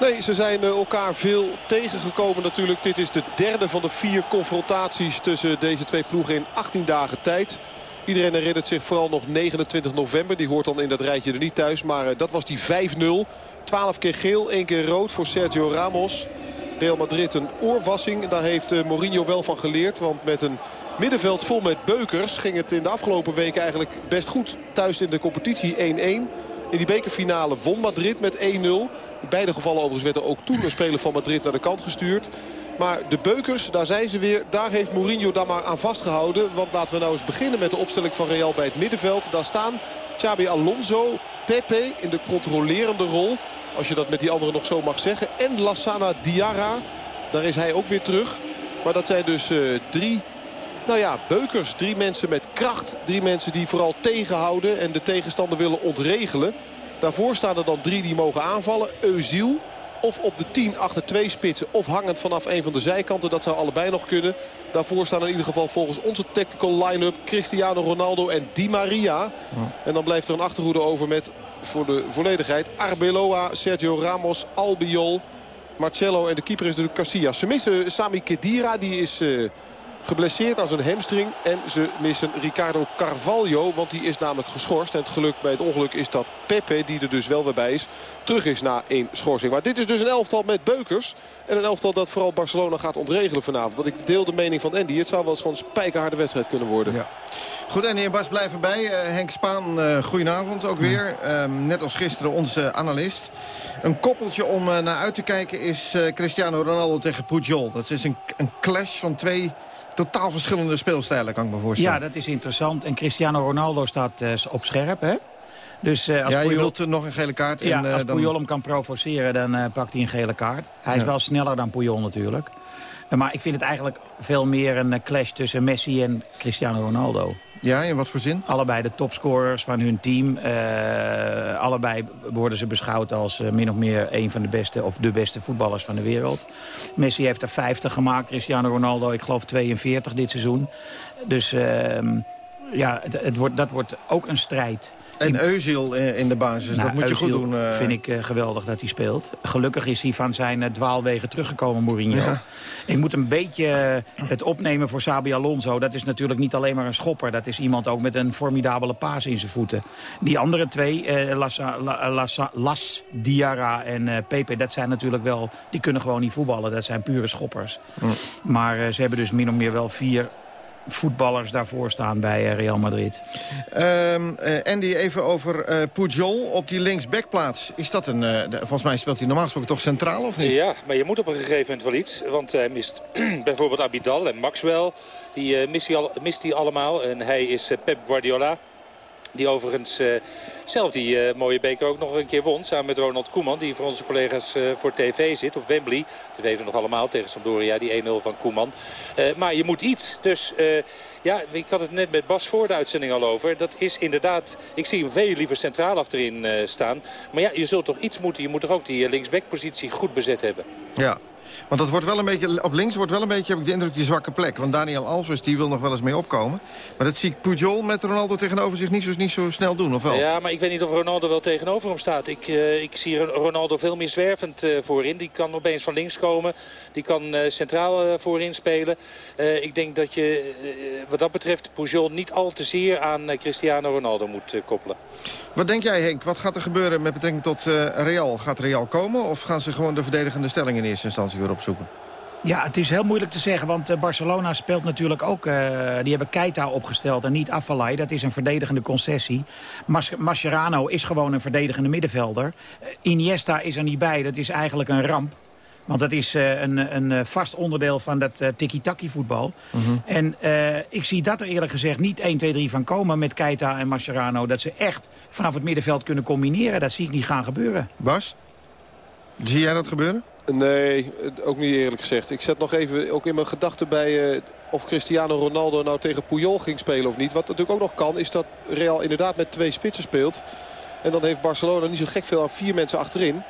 Nee, ze zijn eh, elkaar veel tegengekomen natuurlijk. Dit is de derde van de vier confrontaties tussen deze twee ploegen in 18 dagen tijd. Iedereen herinnert zich vooral nog 29 november. Die hoort dan in dat rijtje er niet thuis. Maar eh, dat was die 5-0. 12 keer geel, 1 keer rood voor Sergio Ramos. Real Madrid een oorwassing. Daar heeft Mourinho wel van geleerd. Want met een middenveld vol met beukers ging het in de afgelopen weken eigenlijk best goed. Thuis in de competitie 1-1. In die bekerfinale won Madrid met 1-0. In beide gevallen overigens werd er ook toen een speler van Madrid naar de kant gestuurd. Maar de beukers, daar zijn ze weer. Daar heeft Mourinho dan maar aan vastgehouden. Want laten we nou eens beginnen met de opstelling van Real bij het middenveld. Daar staan Xabi Alonso, Pepe in de controlerende rol. Als je dat met die anderen nog zo mag zeggen. En Lassana Diarra. Daar is hij ook weer terug. Maar dat zijn dus uh, drie nou ja, beukers. Drie mensen met kracht. Drie mensen die vooral tegenhouden en de tegenstander willen ontregelen. Daarvoor staan er dan drie die mogen aanvallen. Euziel, of op de 10 achter twee spitsen of hangend vanaf een van de zijkanten. Dat zou allebei nog kunnen. Daarvoor staan in ieder geval volgens onze tactical line-up Cristiano Ronaldo en Di Maria. En dan blijft er een achterhoede over met voor de volledigheid Arbeloa, Sergio Ramos, Albiol, Marcelo en de keeper is de Casillas. Ze missen Sami Kedira, die is... Uh, geblesseerd als een hamstring. En ze missen Ricardo Carvalho, want die is namelijk geschorst. En het geluk bij het ongeluk is dat Pepe, die er dus wel weer bij is, terug is na één schorsing. Maar dit is dus een elftal met beukers. En een elftal dat vooral Barcelona gaat ontregelen vanavond. Dat ik deel de mening van Andy. Het zou wel eens gewoon een spijkerharde wedstrijd kunnen worden. Ja. Goed, Andy en Bas blijven bij. Uh, Henk Spaan, uh, goedenavond ook weer. Uh, net als gisteren onze analist. Een koppeltje om naar uit te kijken is Cristiano Ronaldo tegen Pujol. Dat is een, een clash van twee totaal verschillende speelstijlen, kan ik me voorstellen. Ja, dat is interessant. En Cristiano Ronaldo staat uh, op scherp, hè? Dus, uh, als ja, Puyol... je wilt nog een gele kaart. Ja, en, als dan... Puyol hem kan provoceren, dan pakt hij een gele kaart. Hij is wel sneller dan Puyol natuurlijk. maar ik vind het eigenlijk veel meer een clash tussen Messi en Cristiano Ronaldo. Ja, in wat voor zin? Allebei de topscorers van hun team. Uh, allebei worden ze beschouwd als uh, min of meer een van de beste... of de beste voetballers van de wereld. Messi heeft er 50 gemaakt. Cristiano Ronaldo, ik geloof 42 dit seizoen. Dus uh, ja, het, het wordt, dat wordt ook een strijd. En Euziel in de basis, nou, dat moet je goed doen. Uh... vind ik uh, geweldig dat hij speelt. Gelukkig is hij van zijn uh, dwaalwegen teruggekomen, Mourinho. Ja. Ik moet een beetje het opnemen voor Sabi Alonso. Dat is natuurlijk niet alleen maar een schopper. Dat is iemand ook met een formidabele paas in zijn voeten. Die andere twee, Las, Las, Las, Diarra en Pepe, dat zijn natuurlijk wel... Die kunnen gewoon niet voetballen. Dat zijn pure schoppers. Mm. Maar ze hebben dus min of meer wel vier voetballers daarvoor staan bij eh, Real Madrid. Um, Andy, even over uh, Pujol op die linksbackplaats. Is dat een, uh, volgens mij speelt hij normaal gesproken toch centraal of niet? Ja, maar je moet op een gegeven moment wel iets. Want hij mist bijvoorbeeld Abidal en Maxwell. Die mist, hij al, mist hij allemaal. En hij is Pep Guardiola. Die overigens uh, zelf die uh, mooie beker ook nog een keer won. Samen met Ronald Koeman. Die voor onze collega's uh, voor tv zit op Wembley. Dat weten we nog allemaal tegen Sampdoria. Die 1-0 van Koeman. maar je moet iets. Dus ja, ik had het net met Bas voor de uitzending al over. Dat is inderdaad... Ik zie hem veel liever centraal achterin staan. Maar ja, je zult toch iets moeten. Je moet toch ook die linksbackpositie goed bezet hebben. Ja, want dat wordt wel een beetje, op links wordt wel een beetje, heb ik de indruk, die zwakke plek. Want Daniel Alves, die wil nog wel eens mee opkomen. Maar dat zie ik Pujol met Ronaldo tegenover zich niet zo, niet zo snel doen, of wel? Ja, maar ik weet niet of Ronaldo wel tegenover hem staat. Ik, uh, ik zie Ronaldo veel meer zwervend uh, voorin. Die kan opeens van links komen. Die kan uh, centraal voorin spelen. ik denk dat je wat dat betreft Pujol niet al te zeer aan Cristiano Ronaldo moet koppelen. Wat denk jij Henk? Wat gaat er gebeuren met betrekking tot Real? Gaat Real komen of gaan ze gewoon de verdedigende stelling in eerste instantie weer opzoeken? Ja, het is heel moeilijk te zeggen, want Barcelona speelt natuurlijk ook... Uh, die hebben Keita opgesteld en niet Afalai. Dat is een verdedigende concessie. Mas Mascherano is gewoon een verdedigende middenvelder. Iniesta is er niet bij, dat is eigenlijk een ramp. Want dat is uh, een, een vast onderdeel van dat uh, tiki-taki voetbal. Mm -hmm. En uh, ik zie dat er eerlijk gezegd niet 1, 2, 3 van komen met Keita en Mascherano. Dat ze echt vanaf het middenveld kunnen combineren. Dat zie ik niet gaan gebeuren. Bas, zie jij dat gebeuren? Nee, ook niet eerlijk gezegd. Ik zet nog even ook in mijn gedachten bij uh, of Cristiano Ronaldo nou tegen Puyol ging spelen of niet. Wat natuurlijk ook nog kan is dat Real inderdaad met twee spitsen speelt. En dan heeft Barcelona niet zo gek veel aan vier mensen achterin.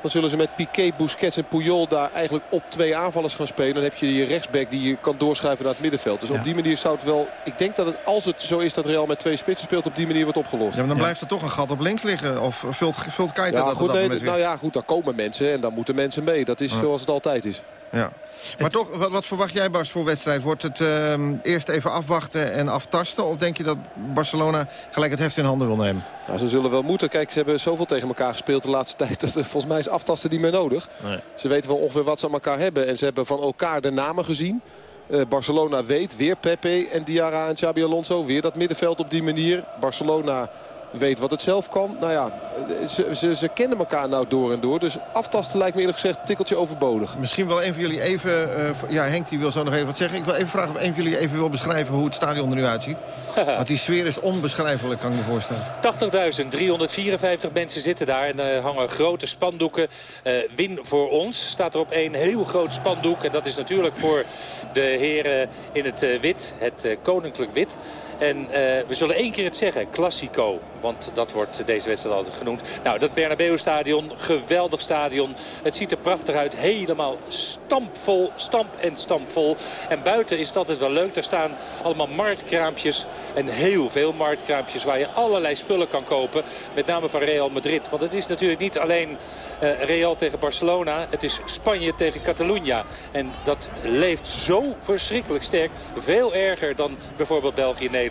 Dan zullen ze met Piqué, Busquets en Puyol daar eigenlijk op twee aanvallers gaan spelen. Dan heb je je rechtsback die je kan doorschuiven naar het middenveld. Dus op die manier zou het wel... Ik denk dat het, als het zo is dat Real met twee spitsen speelt... op die manier wordt opgelost. Ja, maar dan blijft er toch een gat op links liggen. Of vult, vult Keita ja, dat goed, nee, Nou ja, goed, daar komen mensen en dan moeten mensen mee. Dat is zoals het altijd is. Ja. Maar toch, wat, wat, verwacht jij Bas voor wedstrijd? Wordt het uh, eerst even afwachten en aftasten? Of denk je dat Barcelona gelijk het heft in handen wil nemen? Nou, ze zullen wel moeten. Kijk, ze hebben zoveel tegen elkaar gespeeld de laatste tijd. Dat volgens mij is aftasten niet meer nodig. Nee. Ze weten wel ongeveer wat ze aan elkaar hebben. En ze hebben van elkaar de namen gezien. Uh, Barcelona weet weer Pepe en Diarra en Xabi Alonso. Weer dat middenveld op die manier. Barcelona weet wat het zelf kan. Nou ja, ze, ze, ze kennen elkaar nou door en door. Dus aftasten lijkt me eerlijk gezegd een tikkeltje overbodig. Misschien wel een van jullie even... Uh, ja, Henk die wil zo nog even wat zeggen. Ik wil even vragen of een van jullie even wil beschrijven hoe het stadion er nu uitziet. Want die sfeer is onbeschrijfelijk, kan ik me voorstellen. 80.000, 354 mensen zitten daar en uh, hangen grote spandoeken. Uh, win voor ons staat er op één heel groot spandoek. En dat is natuurlijk voor de heren in het wit, het koninklijk wit. En uh, we zullen één keer het zeggen, Classico. Want dat wordt deze wedstrijd altijd genoemd. Nou, dat Bernabeu-stadion, geweldig stadion. Het ziet er prachtig uit. Helemaal stampvol, stamp en stampvol. En buiten is het altijd wel leuk. Daar staan allemaal marktkraampjes. En heel veel marktkraampjes waar je allerlei spullen kan kopen. Met name van Real Madrid. Want het is natuurlijk niet alleen uh, Real tegen Barcelona. Het is Spanje tegen Catalunya. En dat leeft zo verschrikkelijk sterk. Veel erger dan bijvoorbeeld België-Nederland.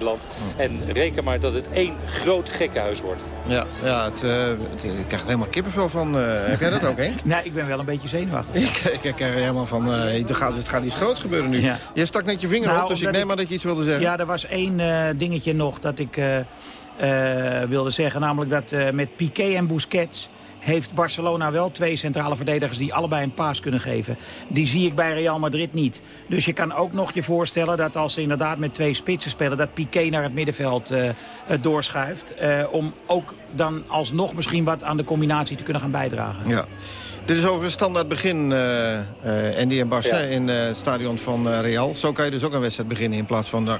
En reken maar dat het één groot gekkenhuis wordt. Ja, ja het, uh, het, ik krijg er helemaal kippenvel van. Uh, heb jij dat ook, hè? nee, ik ben wel een beetje zenuwachtig. ik, ik, ik krijg er helemaal van, uh, er, gaat, het gaat iets groots gebeuren nu. Ja. Je stak net je vinger nou, op, dus ik neem maar dat je iets wilde zeggen. Ja, er was één dingetje nog dat ik wilde zeggen. Namelijk dat met Piqué en Busquets heeft Barcelona wel twee centrale verdedigers die allebei een paas kunnen geven. Die zie ik bij Real Madrid niet. Dus je kan ook nog je voorstellen dat als ze inderdaad met twee spitsen spelen... dat Piqué naar het middenveld uh, doorschuift. Uh, om ook dan alsnog misschien wat aan de combinatie te kunnen gaan bijdragen. Ja. Dit is over een standaard begin, uh, Andy en ja. in het stadion van Real. Zo kan je dus ook een wedstrijd beginnen in plaats van de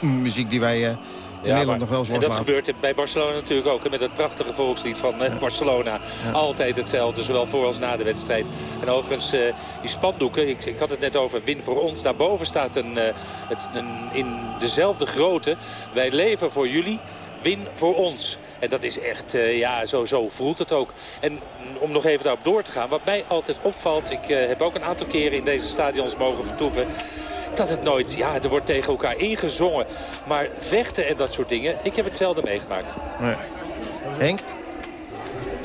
muziek die wij in ja, Nederland nog wel eens En dat gebeurt bij Barcelona natuurlijk ook. Met het prachtige volkslied van ja. Barcelona. Ja. Altijd hetzelfde, zowel voor als na de wedstrijd. En overigens, uh, die spandoeken, ik, ik, had het net over win voor ons. Daarboven staat een, uh, het, een, in dezelfde grootte. Wij leven voor jullie, win voor ons. En dat is echt, uh, ja, zo, zo voelt het ook. En om nog even daarop door te gaan, wat mij altijd opvalt... ik heb ook een aantal keren in deze stadions mogen vertoeven dat het nooit... Ja, er wordt tegen elkaar ingezongen. Maar vechten en dat soort dingen, ik heb het zelden meegemaakt. Nee. Henk?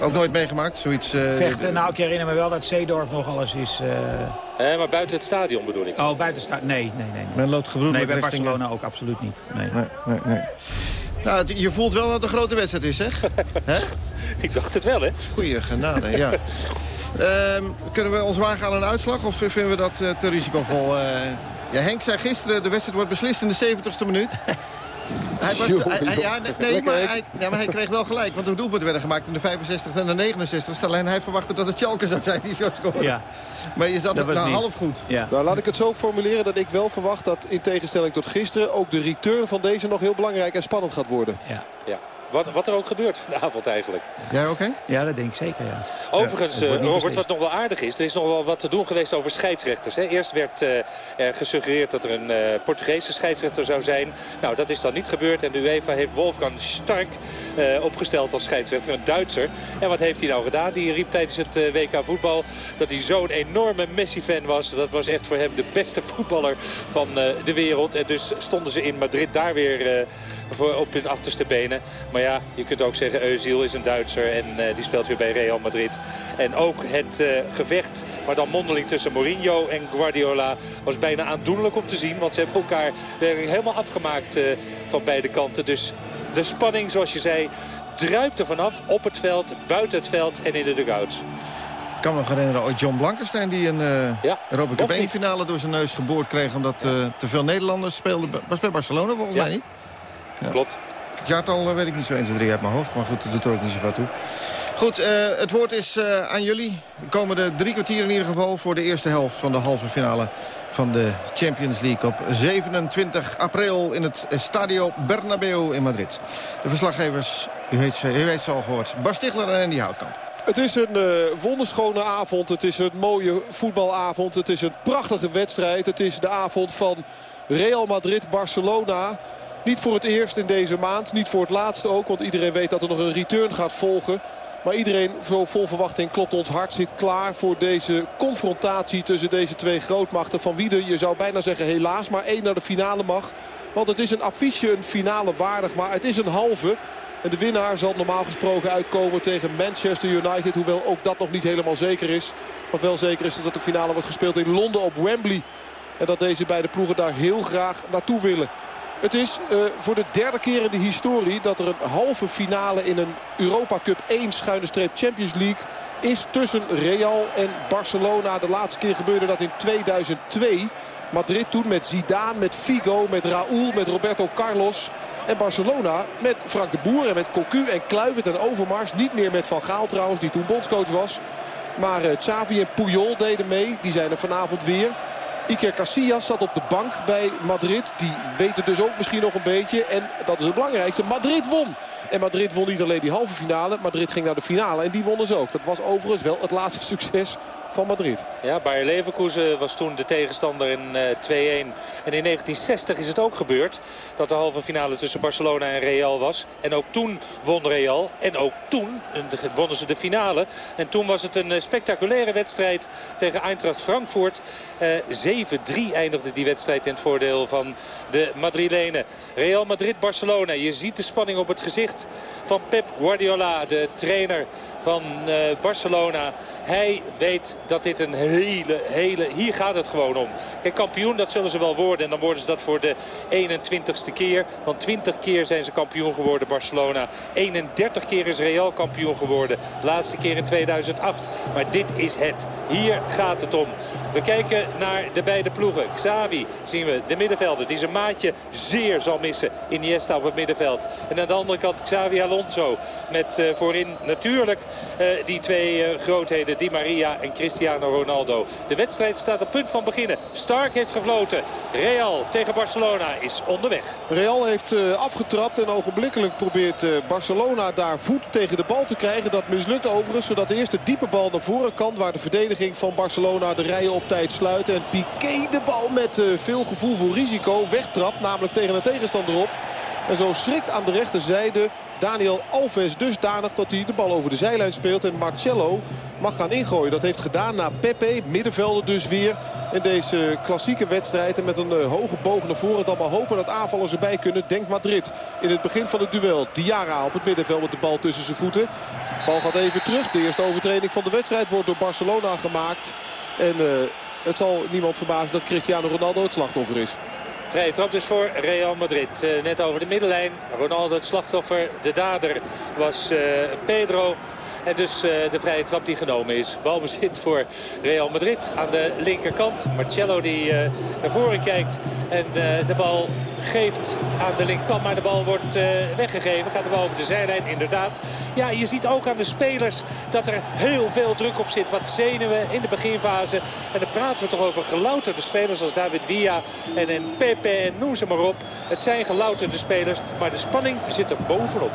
Ook nooit meegemaakt, zoiets... Uh, vechten? Nou, ik herinner me wel dat Zeedorf nog alles is... Uh... Eh, maar buiten het stadion bedoel ik. Oh, buiten het stadion? Nee, nee, nee. Men loopt gebroedelijk Nee, bij Barcelona ook absoluut niet. Nee. nee, nee, nee. Nou, je voelt wel dat het een grote wedstrijd is, zeg? ik dacht het wel, hè? Goeie genade, ja. Um, kunnen we ons wagen aan een uitslag of vinden we dat uh, te risicovol? Uh, ja, Henk zei gisteren, de wedstrijd wordt beslist in de 70ste minuut. Hij was, hij, hij, ja, nee, maar hij, ja, maar hij kreeg wel gelijk. Want de doelpunten werden gemaakt in de 65 en de 69ste. Alleen hij verwachtte dat het Schalke zou zijn die zou scoren. Ja. Maar je zat er nou half goed. Ja. Nou, laat ik het zo formuleren dat ik wel verwacht dat in tegenstelling tot gisteren... ook de return van deze nog heel belangrijk en spannend gaat worden. Ja. ja. Wat, wat er ook gebeurt de avond eigenlijk. Jij ook, hè? Ja, dat denk ik zeker, ja. Overigens, ja, Robert, wat nog wel aardig is... er is nog wel wat te doen geweest over scheidsrechters. Hè. Eerst werd uh, er gesuggereerd dat er een uh, Portugese scheidsrechter zou zijn. Nou, dat is dan niet gebeurd. En de UEFA heeft Wolfgang Stark uh, opgesteld als scheidsrechter, een Duitser. En wat heeft hij nou gedaan? Die riep tijdens het WK voetbal dat hij zo'n enorme Messi-fan was. Dat was echt voor hem de beste voetballer van de wereld. En dus stonden ze in Madrid daar weer voor, op hun achterste benen. Maar ja, je kunt ook zeggen, Eusiel is een Duitser en uh, die speelt weer bij Real Madrid. En ook het uh, gevecht, maar dan mondeling tussen Mourinho en Guardiola... was bijna aandoenlijk om te zien, want ze hebben elkaar helemaal afgemaakt uh, van beide kanten. Dus de spanning, zoals je zei, druipt er vanaf op het veld, buiten het veld en in de dugouts. Ik kan me herinneren ooit John Blankenstein die een uh, ja, Europa Cup finale door zijn neus geboord kreeg... omdat uh, te veel Nederlanders speelden. Was bij Barcelona volgens ja. mij niet? Ja. Klopt. Het jaartal weet ik niet zo 1, 2, 3 uit mijn hoofd. Maar goed, dat doet er ook niet zoveel toe. Goed, uh, het woord is uh, aan jullie. De komende drie kwartier in ieder geval... voor de eerste helft van de halve finale van de Champions League... op 27 april in het Stadio Bernabeu in Madrid. De verslaggevers, u heeft, u heeft ze al gehoord. Bas Stigler en Andy Houtkamp. Het is een uh, wonderschone avond. Het is een mooie voetbalavond. Het is een prachtige wedstrijd. Het is de avond van Real Madrid-Barcelona... Niet voor het eerst in deze maand. Niet voor het laatste ook. Want iedereen weet dat er nog een return gaat volgen. Maar iedereen zo vol verwachting klopt ons hart. Zit klaar voor deze confrontatie tussen deze twee grootmachten. Van wie er, je zou bijna zeggen helaas, maar één naar de finale mag. Want het is een affiche, een finale waardig. Maar het is een halve. En de winnaar zal normaal gesproken uitkomen tegen Manchester United. Hoewel ook dat nog niet helemaal zeker is. Wat wel zeker is, is dat de finale wordt gespeeld in Londen op Wembley. En dat deze beide ploegen daar heel graag naartoe willen. Het is uh, voor de derde keer in de historie dat er een halve finale in een Europa Cup 1 schuine streep Champions League is tussen Real en Barcelona. De laatste keer gebeurde dat in 2002. Madrid toen met Zidane, met Figo, met Raúl, met Roberto Carlos. En Barcelona met Frank de Boer en met Cocu en Kluivert en Overmars. Niet meer met Van Gaal trouwens, die toen bondscoach was. Maar uh, Xavi en Puyol deden mee. Die zijn er vanavond weer. Iker Casillas zat op de bank bij Madrid. Die weten dus ook misschien nog een beetje. En dat is het belangrijkste. Madrid won. En Madrid won niet alleen die halve finale. Madrid ging naar de finale en die wonnen ze ook. Dat was overigens wel het laatste succes van Madrid. Ja, Bayer Leverkusen was toen de tegenstander in uh, 2-1. En in 1960 is het ook gebeurd dat de halve finale tussen Barcelona en Real was. En ook toen won Real. En ook toen wonnen ze de finale. En toen was het een uh, spectaculaire wedstrijd tegen Eintracht Frankfurt. Uh, 7-3 eindigde die wedstrijd in het voordeel van de Madrilenen. Real Madrid-Barcelona. Je ziet de spanning op het gezicht van Pep Guardiola, de trainer van uh, Barcelona. Hij weet dat dit een hele, hele... Hier gaat het gewoon om. Kijk, kampioen, dat zullen ze wel worden. En dan worden ze dat voor de 21ste keer. Want 20 keer zijn ze kampioen geworden, Barcelona. 31 keer is Real kampioen geworden. Laatste keer in 2008. Maar dit is het. Hier gaat het om. We kijken naar de beide ploegen. Xavi zien we, de middenvelder, die zijn maatje zeer zal missen. Iniesta op het middenveld. En aan de andere kant Xavi Alonso. Met uh, voorin natuurlijk die twee uh, grootheden, Di Maria en Cristiano Ronaldo. De wedstrijd staat op punt van beginnen. Stark heeft gefloten. Real tegen Barcelona is onderweg. Real heeft afgetrapt en ogenblikkelijk probeert Barcelona daar voet tegen de bal te krijgen. Dat mislukt overigens, zodat de eerste diepe bal naar voren kan. Waar de verdediging van Barcelona de rijen op tijd sluit. En Piqué de bal met veel gevoel voor risico wegtrapt. Namelijk tegen een tegenstander op. En zo schrikt aan de rechterzijde Daniel Alves dusdanig dat hij de bal over de zijlijn speelt. En Marcelo mag gaan ingooien. Dat heeft gedaan na Pepe, middenvelder dus weer. In deze klassieke wedstrijd. En met een uh, hoge boog naar voren. Dan maar hopen dat aanvallers erbij kunnen. Denkt Madrid in het begin van het duel. Diarra op het middenveld met de bal tussen zijn voeten. Bal gaat even terug. De eerste overtreding van de wedstrijd wordt door Barcelona gemaakt. En uh, het zal niemand verbazen dat Cristiano Ronaldo het slachtoffer is. Vrije trap dus voor Real Madrid. Uh, net over de middenlijn. Ronaldo het slachtoffer. De dader was uh, Pedro. En dus uh, de vrije trap die genomen is. Balbezit voor Real Madrid aan de linkerkant. Marcello die uh, naar voren kijkt en uh, de bal geeft aan de linkerkant. Maar de bal wordt weggegeven. Gaat de bal over de zijlijn inderdaad. Ja, je ziet ook aan de spelers dat er heel veel druk op zit. Wat zenuwen in de beginfase. En dan praten we toch over gelouterde spelers als David Villa en, en Pepe noem ze maar op. Het zijn gelouterde spelers, maar de spanning zit er bovenop.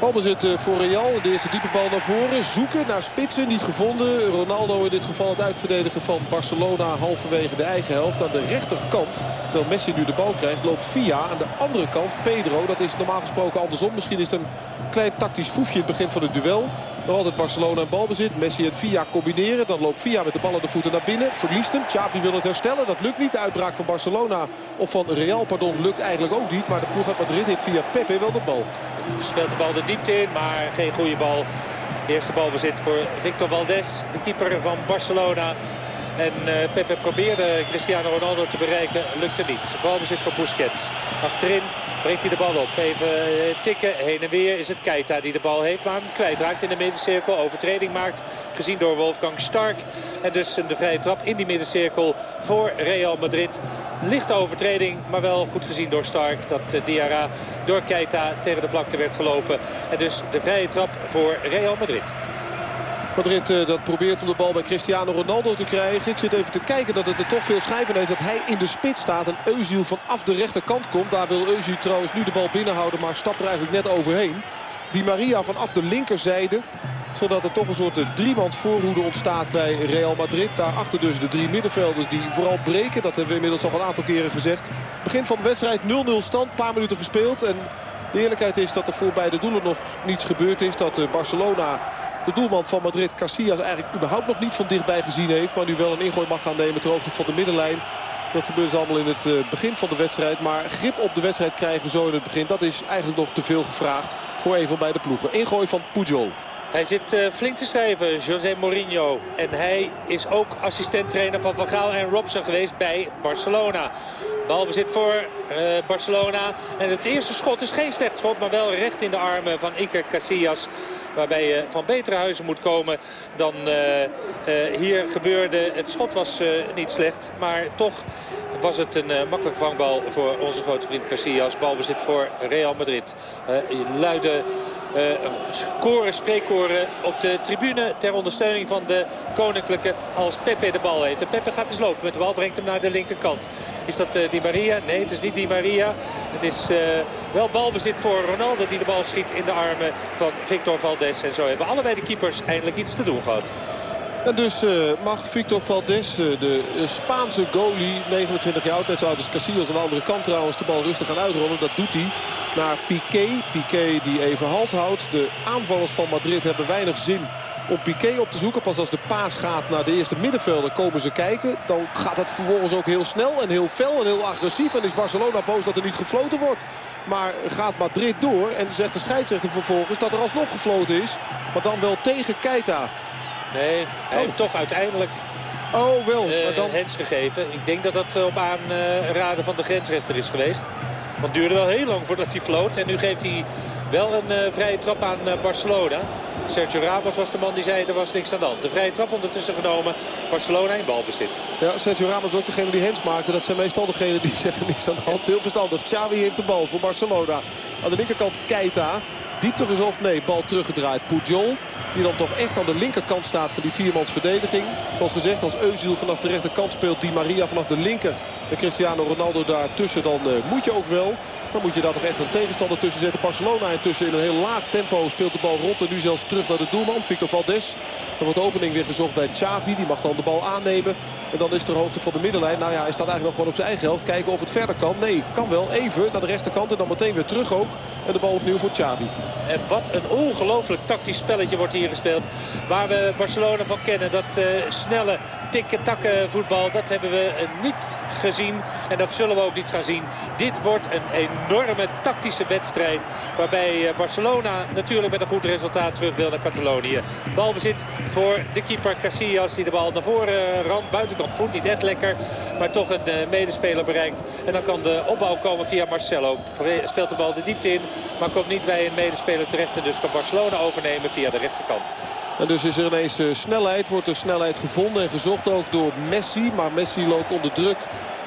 Balbezit voor Real. De eerste diepe bal naar voren. Zoeken naar spitsen. Niet gevonden. Ronaldo in dit geval het uitverdedigen van Barcelona halverwege de eigen helft. Aan de rechterkant. Terwijl Messi nu de bal krijgt. Loopt Via aan de andere kant. Pedro. Dat is normaal gesproken andersom. Misschien is het een klein tactisch foefje in het begin van het duel. Nog altijd Barcelona en balbezit. Messi en Via combineren. Dan loopt Via met de bal de voeten naar binnen. Verliest hem. Xavi wil het herstellen. Dat lukt niet. De uitbraak van Barcelona of van Real pardon, lukt eigenlijk ook niet. Maar de ploeg uit Madrid heeft via Pepe wel de bal. Speelt de bal de diepte in, maar geen goede bal. De eerste balbezit voor Victor Valdes, de keeper van Barcelona. En uh, Pepe probeerde Cristiano Ronaldo te bereiken. Lukte niet. Balbezit voor Busquets. Achterin brengt hij de bal op. Even uh, tikken. Heen en weer is het Keita die de bal heeft. Maar hem kwijtraakt in de middencirkel. Overtreding maakt. Gezien door Wolfgang Stark. En dus de vrije trap in die middencirkel voor Real Madrid. Lichte overtreding. Maar wel goed gezien door Stark. Dat uh, Diarra door Keita tegen de vlakte werd gelopen. En dus de vrije trap voor Real Madrid. Madrid uh, dat probeert om de bal bij Cristiano Ronaldo te krijgen. Ik zit even te kijken dat het er toch veel schijven heeft dat hij in de spits staat. En Eusiel vanaf de rechterkant komt. Daar wil Eusiel trouwens nu de bal binnenhouden, maar stapt er eigenlijk net overheen. Die Maria vanaf de linkerzijde. Zodat er toch een soort driemans voorhoede ontstaat bij Real Madrid. Daarachter dus de drie middenvelders die vooral breken. Dat hebben we inmiddels al een aantal keren gezegd. Begin van de wedstrijd 0-0 stand. Een paar minuten gespeeld. En de eerlijkheid is dat er voor beide doelen nog niets gebeurd is. Dat Barcelona de doelman van Madrid, Casillas, eigenlijk überhaupt nog niet van dichtbij gezien heeft. Maar nu wel een ingooi mag gaan nemen ter hoogte van de middenlijn. Dat gebeurt allemaal in het begin van de wedstrijd. Maar grip op de wedstrijd krijgen zo in het begin. Dat is eigenlijk nog te veel gevraagd voor een van beide ploegen. Ingooi van Pujol. Hij zit uh, flink te schrijven, José Mourinho. En hij is ook assistent-trainer van Van Gaal en Robson geweest bij Barcelona. Balbezit voor uh, Barcelona. En het eerste schot is geen slecht schot, maar wel recht in de armen van Iker Casillas. Waarbij je van betere huizen moet komen dan uh, hier gebeurde. Het schot was niet slecht, maar toch was het een uh, makkelijk vangbal voor onze grote vriend Casillas. Balbezit voor Real Madrid. Uh, uh, koren, spreekkoren op de tribune ter ondersteuning van de koninklijke als Pepe de bal heeft. En Pepe gaat eens lopen met de bal, brengt hem naar de linkerkant. Is dat uh, Di Maria? Nee, het is niet Di Maria. Het is uh, wel balbezit voor Ronaldo die de bal schiet in de armen van Victor Valdes. En zo hebben allebei de keepers eindelijk iets te doen gehad. En dus uh, mag Victor Valdes, uh, de Spaanse goalie, 29 jaar oud, net zo oud als Casillas aan de andere kant trouwens, de bal rustig gaan uitrollen. Dat doet hij naar Piqué. Piqué die even halt houdt. De aanvallers van Madrid hebben weinig zin om Piqué op te zoeken. Pas als de paas gaat naar de eerste middenvelder komen ze kijken. Dan gaat het vervolgens ook heel snel en heel fel en heel agressief. En is Barcelona boos dat er niet gefloten wordt. Maar gaat Madrid door en zegt de scheidsrechter vervolgens dat er alsnog gefloten is. Maar dan wel tegen Keita. Nee, hij oh. heeft toch uiteindelijk oh, wel. Uh, dan... hens gegeven. Ik denk dat dat op aanraden van de grensrechter is geweest. Want het duurde wel heel lang voordat hij floot. En nu geeft hij wel een uh, vrije trap aan uh, Barcelona. Sergio Ramos was de man die zei er was niks aan de hand. De vrije trap ondertussen genomen. Barcelona in balbezit. Ja, Sergio Ramos is ook degene die hens maakte. Dat zijn meestal degenen die zeggen niks aan de hand. Heel verstandig. Xavi heeft de bal voor Barcelona. Aan de linkerkant Keita. Diepte gezocht, nee, bal teruggedraaid. Pujol, die dan toch echt aan de linkerkant staat van die viermans verdediging. Zoals gezegd, als Eusiel vanaf de rechterkant speelt, Di Maria vanaf de linker. En Cristiano Ronaldo daartussen, dan uh, moet je ook wel. Dan moet je daar toch echt een tegenstander tussen zetten. Barcelona intussen in een heel laag tempo speelt de bal rond. En nu zelfs terug naar de doelman, Victor Valdes. Dan wordt de opening weer gezocht bij Xavi. Die mag dan de bal aannemen. En dan is de hoogte van de middenlijn. Nou ja, hij staat eigenlijk nog gewoon op zijn eigen helft. Kijken of het verder kan. Nee, kan wel even naar de rechterkant. En dan meteen weer terug ook. En de bal opnieuw voor Xavi. En wat een ongelooflijk tactisch spelletje wordt hier gespeeld. Waar we Barcelona van kennen. Dat uh, snelle tikken-takken voetbal. Dat hebben we niet gezien. En dat zullen we ook niet gaan zien. Dit wordt een enorme tactische wedstrijd. Waarbij uh, Barcelona natuurlijk met een goed resultaat terug wil naar Catalonië. Balbezit voor de keeper Casillas. Die de bal naar voren ramt. Buitenkant voet. Niet echt lekker. Maar toch een medespeler bereikt. En dan kan de opbouw komen via Marcelo. Speelt de bal de diepte in. Maar komt niet bij een medespeler terecht. En dus kan Barcelona overnemen via de rechterkant. En dus is er ineens snelheid. Wordt er snelheid gevonden en gezocht ook door Messi. Maar Messi loopt onder druk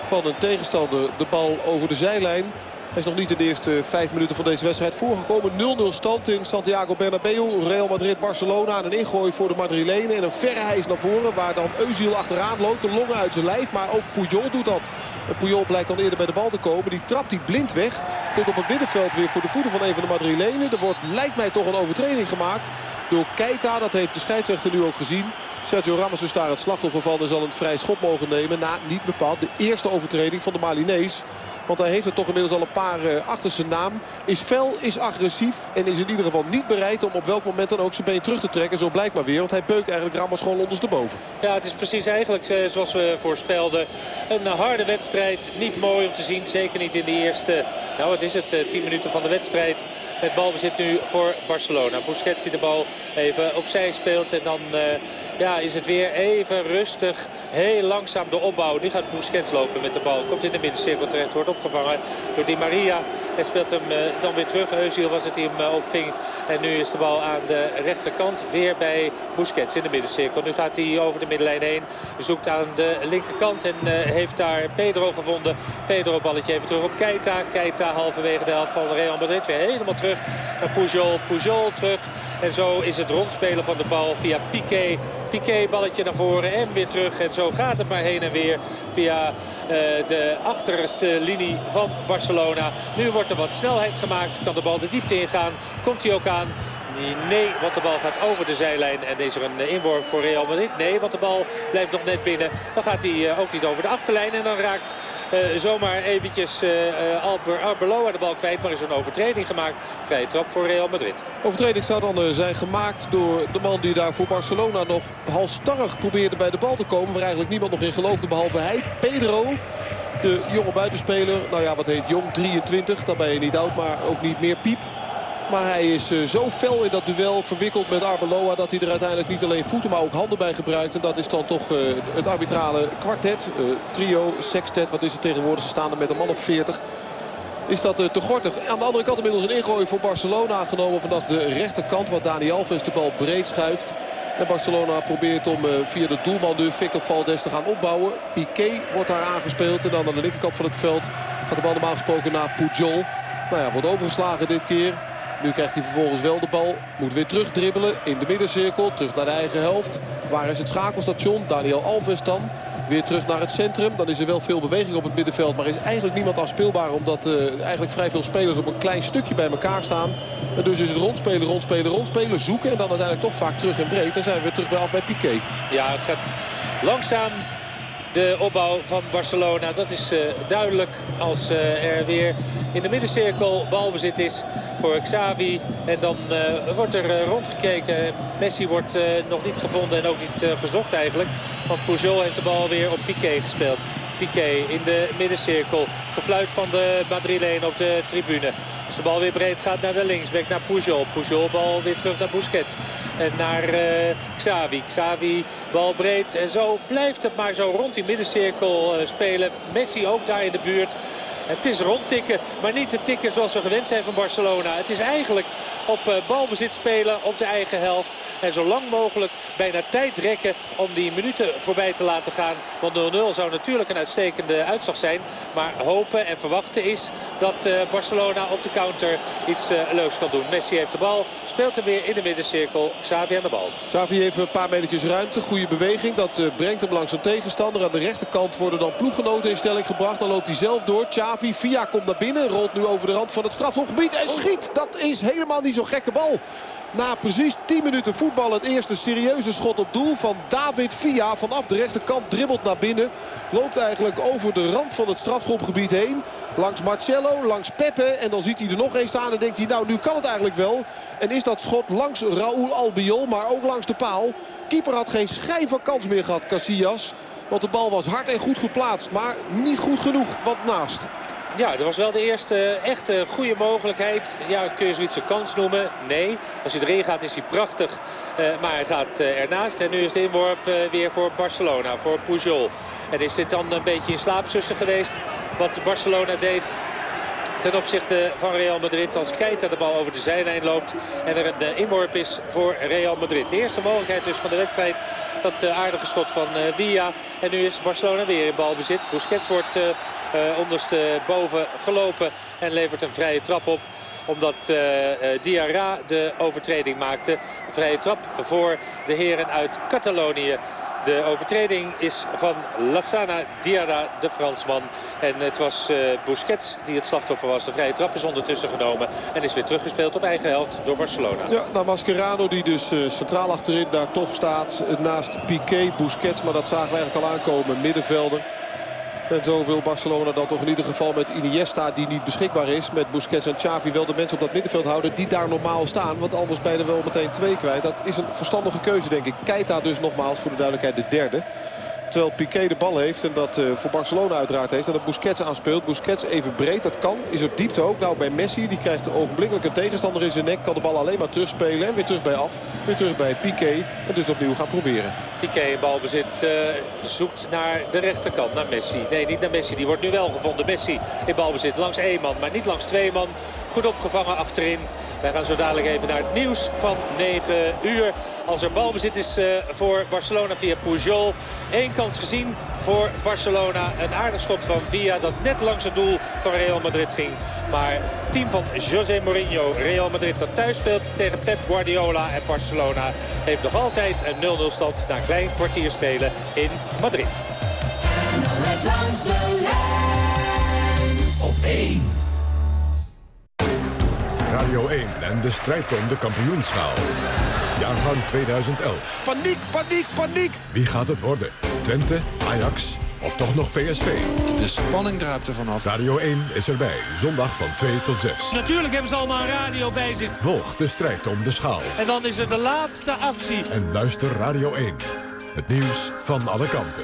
van een tegenstander de bal over de zijlijn. Hij is nog niet in de eerste vijf minuten van deze wedstrijd voorgekomen. 0-0 stand in Santiago Bernabeu. Real Madrid-Barcelona. En een ingooi voor de Madrilenen. En een verre hijs naar voren. Waar dan Eusiel achteraan loopt. De longen uit zijn lijf. Maar ook Puyol doet dat. En Puyol blijkt dan eerder bij de bal te komen. Die trapt die blind weg. Komt op het middenveld weer voor de voeten van een van de Madrilenen. Er wordt, lijkt mij, toch een overtreding gemaakt door Keita. Dat heeft de scheidsrechter nu ook gezien. Sergio Ramos is daar het slachtoffer van en zal een vrij schop mogen nemen. Na niet bepaald de eerste overtreding van de Malinees. Want hij heeft er toch inmiddels al een paar uh, achter zijn naam. Is fel, is agressief en is in ieder geval niet bereid om op welk moment dan ook zijn been terug te trekken. Zo blijkt maar weer, want hij beukt eigenlijk Ramos gewoon ondersteboven. Ja, het is precies eigenlijk uh, zoals we voorspelden. Een harde wedstrijd, niet mooi om te zien. Zeker niet in de eerste, nou wat is het, 10 minuten van de wedstrijd. Het balbezit nu voor Barcelona. Busquets die de bal even opzij speelt en dan ja, is het weer even rustig. Heel langzaam de opbouw. Nu gaat Busquets lopen met de bal. Komt in de middencirkel terecht. Wordt opgevangen door Di Maria. Hij speelt hem uh, dan weer terug. Eusiel was het die hem uh, opving. En nu is de bal aan de rechterkant. Weer bij Busquets in de middencirkel. Nu gaat hij over de middenlijn heen. Zoekt aan de linkerkant. En heeft daar Pedro gevonden. Pedro balletje even terug op Keita. Keita halverwege de helft van Real Madrid. Weer helemaal terug naar Pujol. Pujol terug. En zo is het rondspelen van de bal via Piqué. Piqué balletje naar voren en weer terug. En zo gaat het maar heen en weer via uh, de achterste linie van Barcelona. Nu wordt er wat snelheid gemaakt. Kan de bal de diepte ingaan. Komt hij ook aan. Nee, want de bal gaat over de zijlijn. En is er een inworp voor Real Madrid? Nee, want de bal blijft nog net binnen. Dan gaat hij ook niet over de achterlijn. En dan raakt uh, zomaar eventjes uh, Albert Arbeloa de bal kwijt. Maar is een overtreding gemaakt. Vrije trap voor Real Madrid. Overtreding zou dan zijn gemaakt door de man die daar voor Barcelona nog halstarrig probeerde bij de bal te komen. Waar eigenlijk niemand nog in geloofde behalve hij. Pedro. De jonge buitenspeler, nou ja, wat heet jong, 23. Dan ben je niet oud, maar ook niet meer piep. Maar hij is uh, zo fel in dat duel verwikkeld met Arbeloa... dat hij er uiteindelijk niet alleen voeten, maar ook handen bij gebruikt. En dat is dan toch uh, het arbitrale kwartet, uh, trio, sextet. Wat is het tegenwoordig? Ze staan er met een man of 40 is dat te gortig. Aan de andere kant inmiddels een ingooi voor Barcelona genomen vanaf de rechterkant. Waar Dani Alves de bal breed schuift. En Barcelona probeert om via de doelman de Victor Valdes te gaan opbouwen. Piqué wordt daar aangespeeld. En dan aan de linkerkant van het veld gaat de bal normaal gesproken naar Pujol. Nou ja, wordt overgeslagen dit keer. Nu krijgt hij vervolgens wel de bal. Moet weer terug dribbelen in de middencirkel. Terug naar de eigen helft. Waar is het schakelstation? Daniel Alves dan. Weer terug naar het centrum. Dan is er wel veel beweging op het middenveld. Maar is eigenlijk niemand afspeelbaar. Omdat uh, eigenlijk vrij veel spelers op een klein stukje bij elkaar staan. En dus is het rondspelen, rondspelen, rondspelen. Zoeken. En dan uiteindelijk toch vaak terug en breed. Dan zijn we weer terug bij, bij Piqué. Ja, het gaat langzaam de opbouw van Barcelona. Dat is uh, duidelijk als uh, er weer in de middencirkel balbezit is voor Xavi. En dan uh, wordt er rondgekeken. Messi wordt nog niet gevonden en ook niet gezocht eigenlijk. Want Pujol heeft de bal weer op Piqué gespeeld. Piqué in de middencirkel. Gefluit van de Madrileen op de tribune. Als de bal weer breed gaat naar de linksback, naar Pujol. Pujol bal weer terug naar Busquets. En naar uh, Xavi. Xavi bal breed. En zo blijft het maar zo rond die middencirkel uh, spelen. Messi ook daar in de buurt. Het is rondtikken, maar niet te tikken zoals we gewend zijn van Barcelona. Het is eigenlijk op uh, balbezit spelen op de eigen helft. En zo lang mogelijk bijna tijd rekken om die minuten voorbij te laten gaan. Want 0-0 zou natuurlijk een uitstekende uitslag zijn. Maar hopen en verwachten is dat uh, Barcelona op de counter iets uh, leuks kan doen. Messi heeft de bal, speelt hem weer in de middencirkel. Xavi aan de bal. Xavi heeft een paar metertjes ruimte, goede beweging. Dat brengt hem langs een tegenstander. Aan de rechterkant worden dan ploeggenoten in stelling gebracht. Dan loopt hij zelf door. Via komt naar binnen, rolt nu over de rand van het strafhofgebied en schiet. Dat is helemaal niet zo'n gekke bal. Na precies 10 minuten voetbal het eerste serieuze schot op doel van David Villa. Vanaf de rechterkant dribbelt naar binnen. Loopt eigenlijk over de rand van het strafschopgebied heen. Langs Marcello, langs Pepe. En dan ziet hij er nog eens staan en denkt hij nou nu kan het eigenlijk wel. En is dat schot langs Raúl Albiol, maar ook langs de paal. Keeper had geen schijn van kans meer gehad, Casillas. Want de bal was hard en goed geplaatst, maar niet goed genoeg wat naast. Ja, dat was wel de eerste echte goede mogelijkheid. Ja, kun je zoiets een kans noemen? Nee. Als hij erin gaat is hij prachtig. Uh, maar hij gaat uh, ernaast. En nu is de inworp uh, weer voor Barcelona, voor Pujol. En is dit dan een beetje in slaapzussen geweest wat Barcelona deed ten opzichte van Real Madrid. Als Keita de bal over de zijlijn loopt en er een inworp is voor Real Madrid. De eerste mogelijkheid dus van de wedstrijd. Dat uh, aardige schot van uh, Villa. En nu is Barcelona weer in balbezit. Busquets wordt ondersteboven gelopen en levert een vrije trap op omdat uh, Diarra de overtreding maakte. Vrije trap voor de heren uit Catalonië. De overtreding is van Lassana Diarra, de Fransman. En het was uh, Busquets die het slachtoffer was. De vrije trap is ondertussen genomen en is weer teruggespeeld op eigen helft door Barcelona. Ja, nou Mascherano die dus uh, centraal achterin daar toch staat. Naast Piqué, Busquets, maar dat zagen we eigenlijk al aankomen. Middenvelder. En zo wil Barcelona dan toch in ieder geval met Iniesta die niet beschikbaar is. Met Busquets en Xavi wel de mensen op dat middenveld houden die daar normaal staan. Want anders ben er wel meteen twee kwijt. Dat is een verstandige keuze denk ik. Keita dus nogmaals voor de duidelijkheid de derde. Terwijl Piqué de bal heeft en dat uh, voor Barcelona uiteraard heeft. En dat Busquets aanspeelt. Busquets even breed, dat kan. Is er diepte ook. Nou bij Messi, die krijgt ogenblikkelijk een tegenstander in zijn nek. Kan de bal alleen maar terugspelen en weer terug bij af. Weer terug bij Piqué. En dus opnieuw gaan proberen. Piqué balbezit uh, zoekt naar de rechterkant, naar Messi. Nee, niet naar Messi. Die wordt nu wel gevonden. Messi in balbezit langs één man, maar niet langs twee man. Goed opgevangen achterin. Wij gaan zo dadelijk even naar het nieuws van 9 uur. Als er balbezit is uh, voor Barcelona via Pujol. Eén kans gezien voor Barcelona. Een aardig schot van Villa dat net langs het doel van Real Madrid ging. Maar het team van José Mourinho, Real Madrid dat thuis speelt tegen Pep Guardiola en Barcelona... heeft nog altijd een 0-0 stand na een klein kwartier spelen in Madrid. langs de lijn op 1. Radio 1 en de strijd om de kampioenschaal. Jaargang 2011. Paniek, paniek, paniek! Wie gaat het worden? Twente, Ajax of toch nog PSV? De spanning druipt er vanaf. Radio 1 is erbij, zondag van 2 tot 6. Natuurlijk hebben ze allemaal een radio bij zich. Volg de strijd om de schaal. En dan is er de laatste actie. En luister Radio 1. Het nieuws van alle kanten.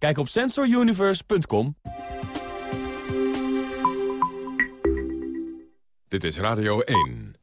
Kijk op sensoruniverse.com. Dit is Radio 1.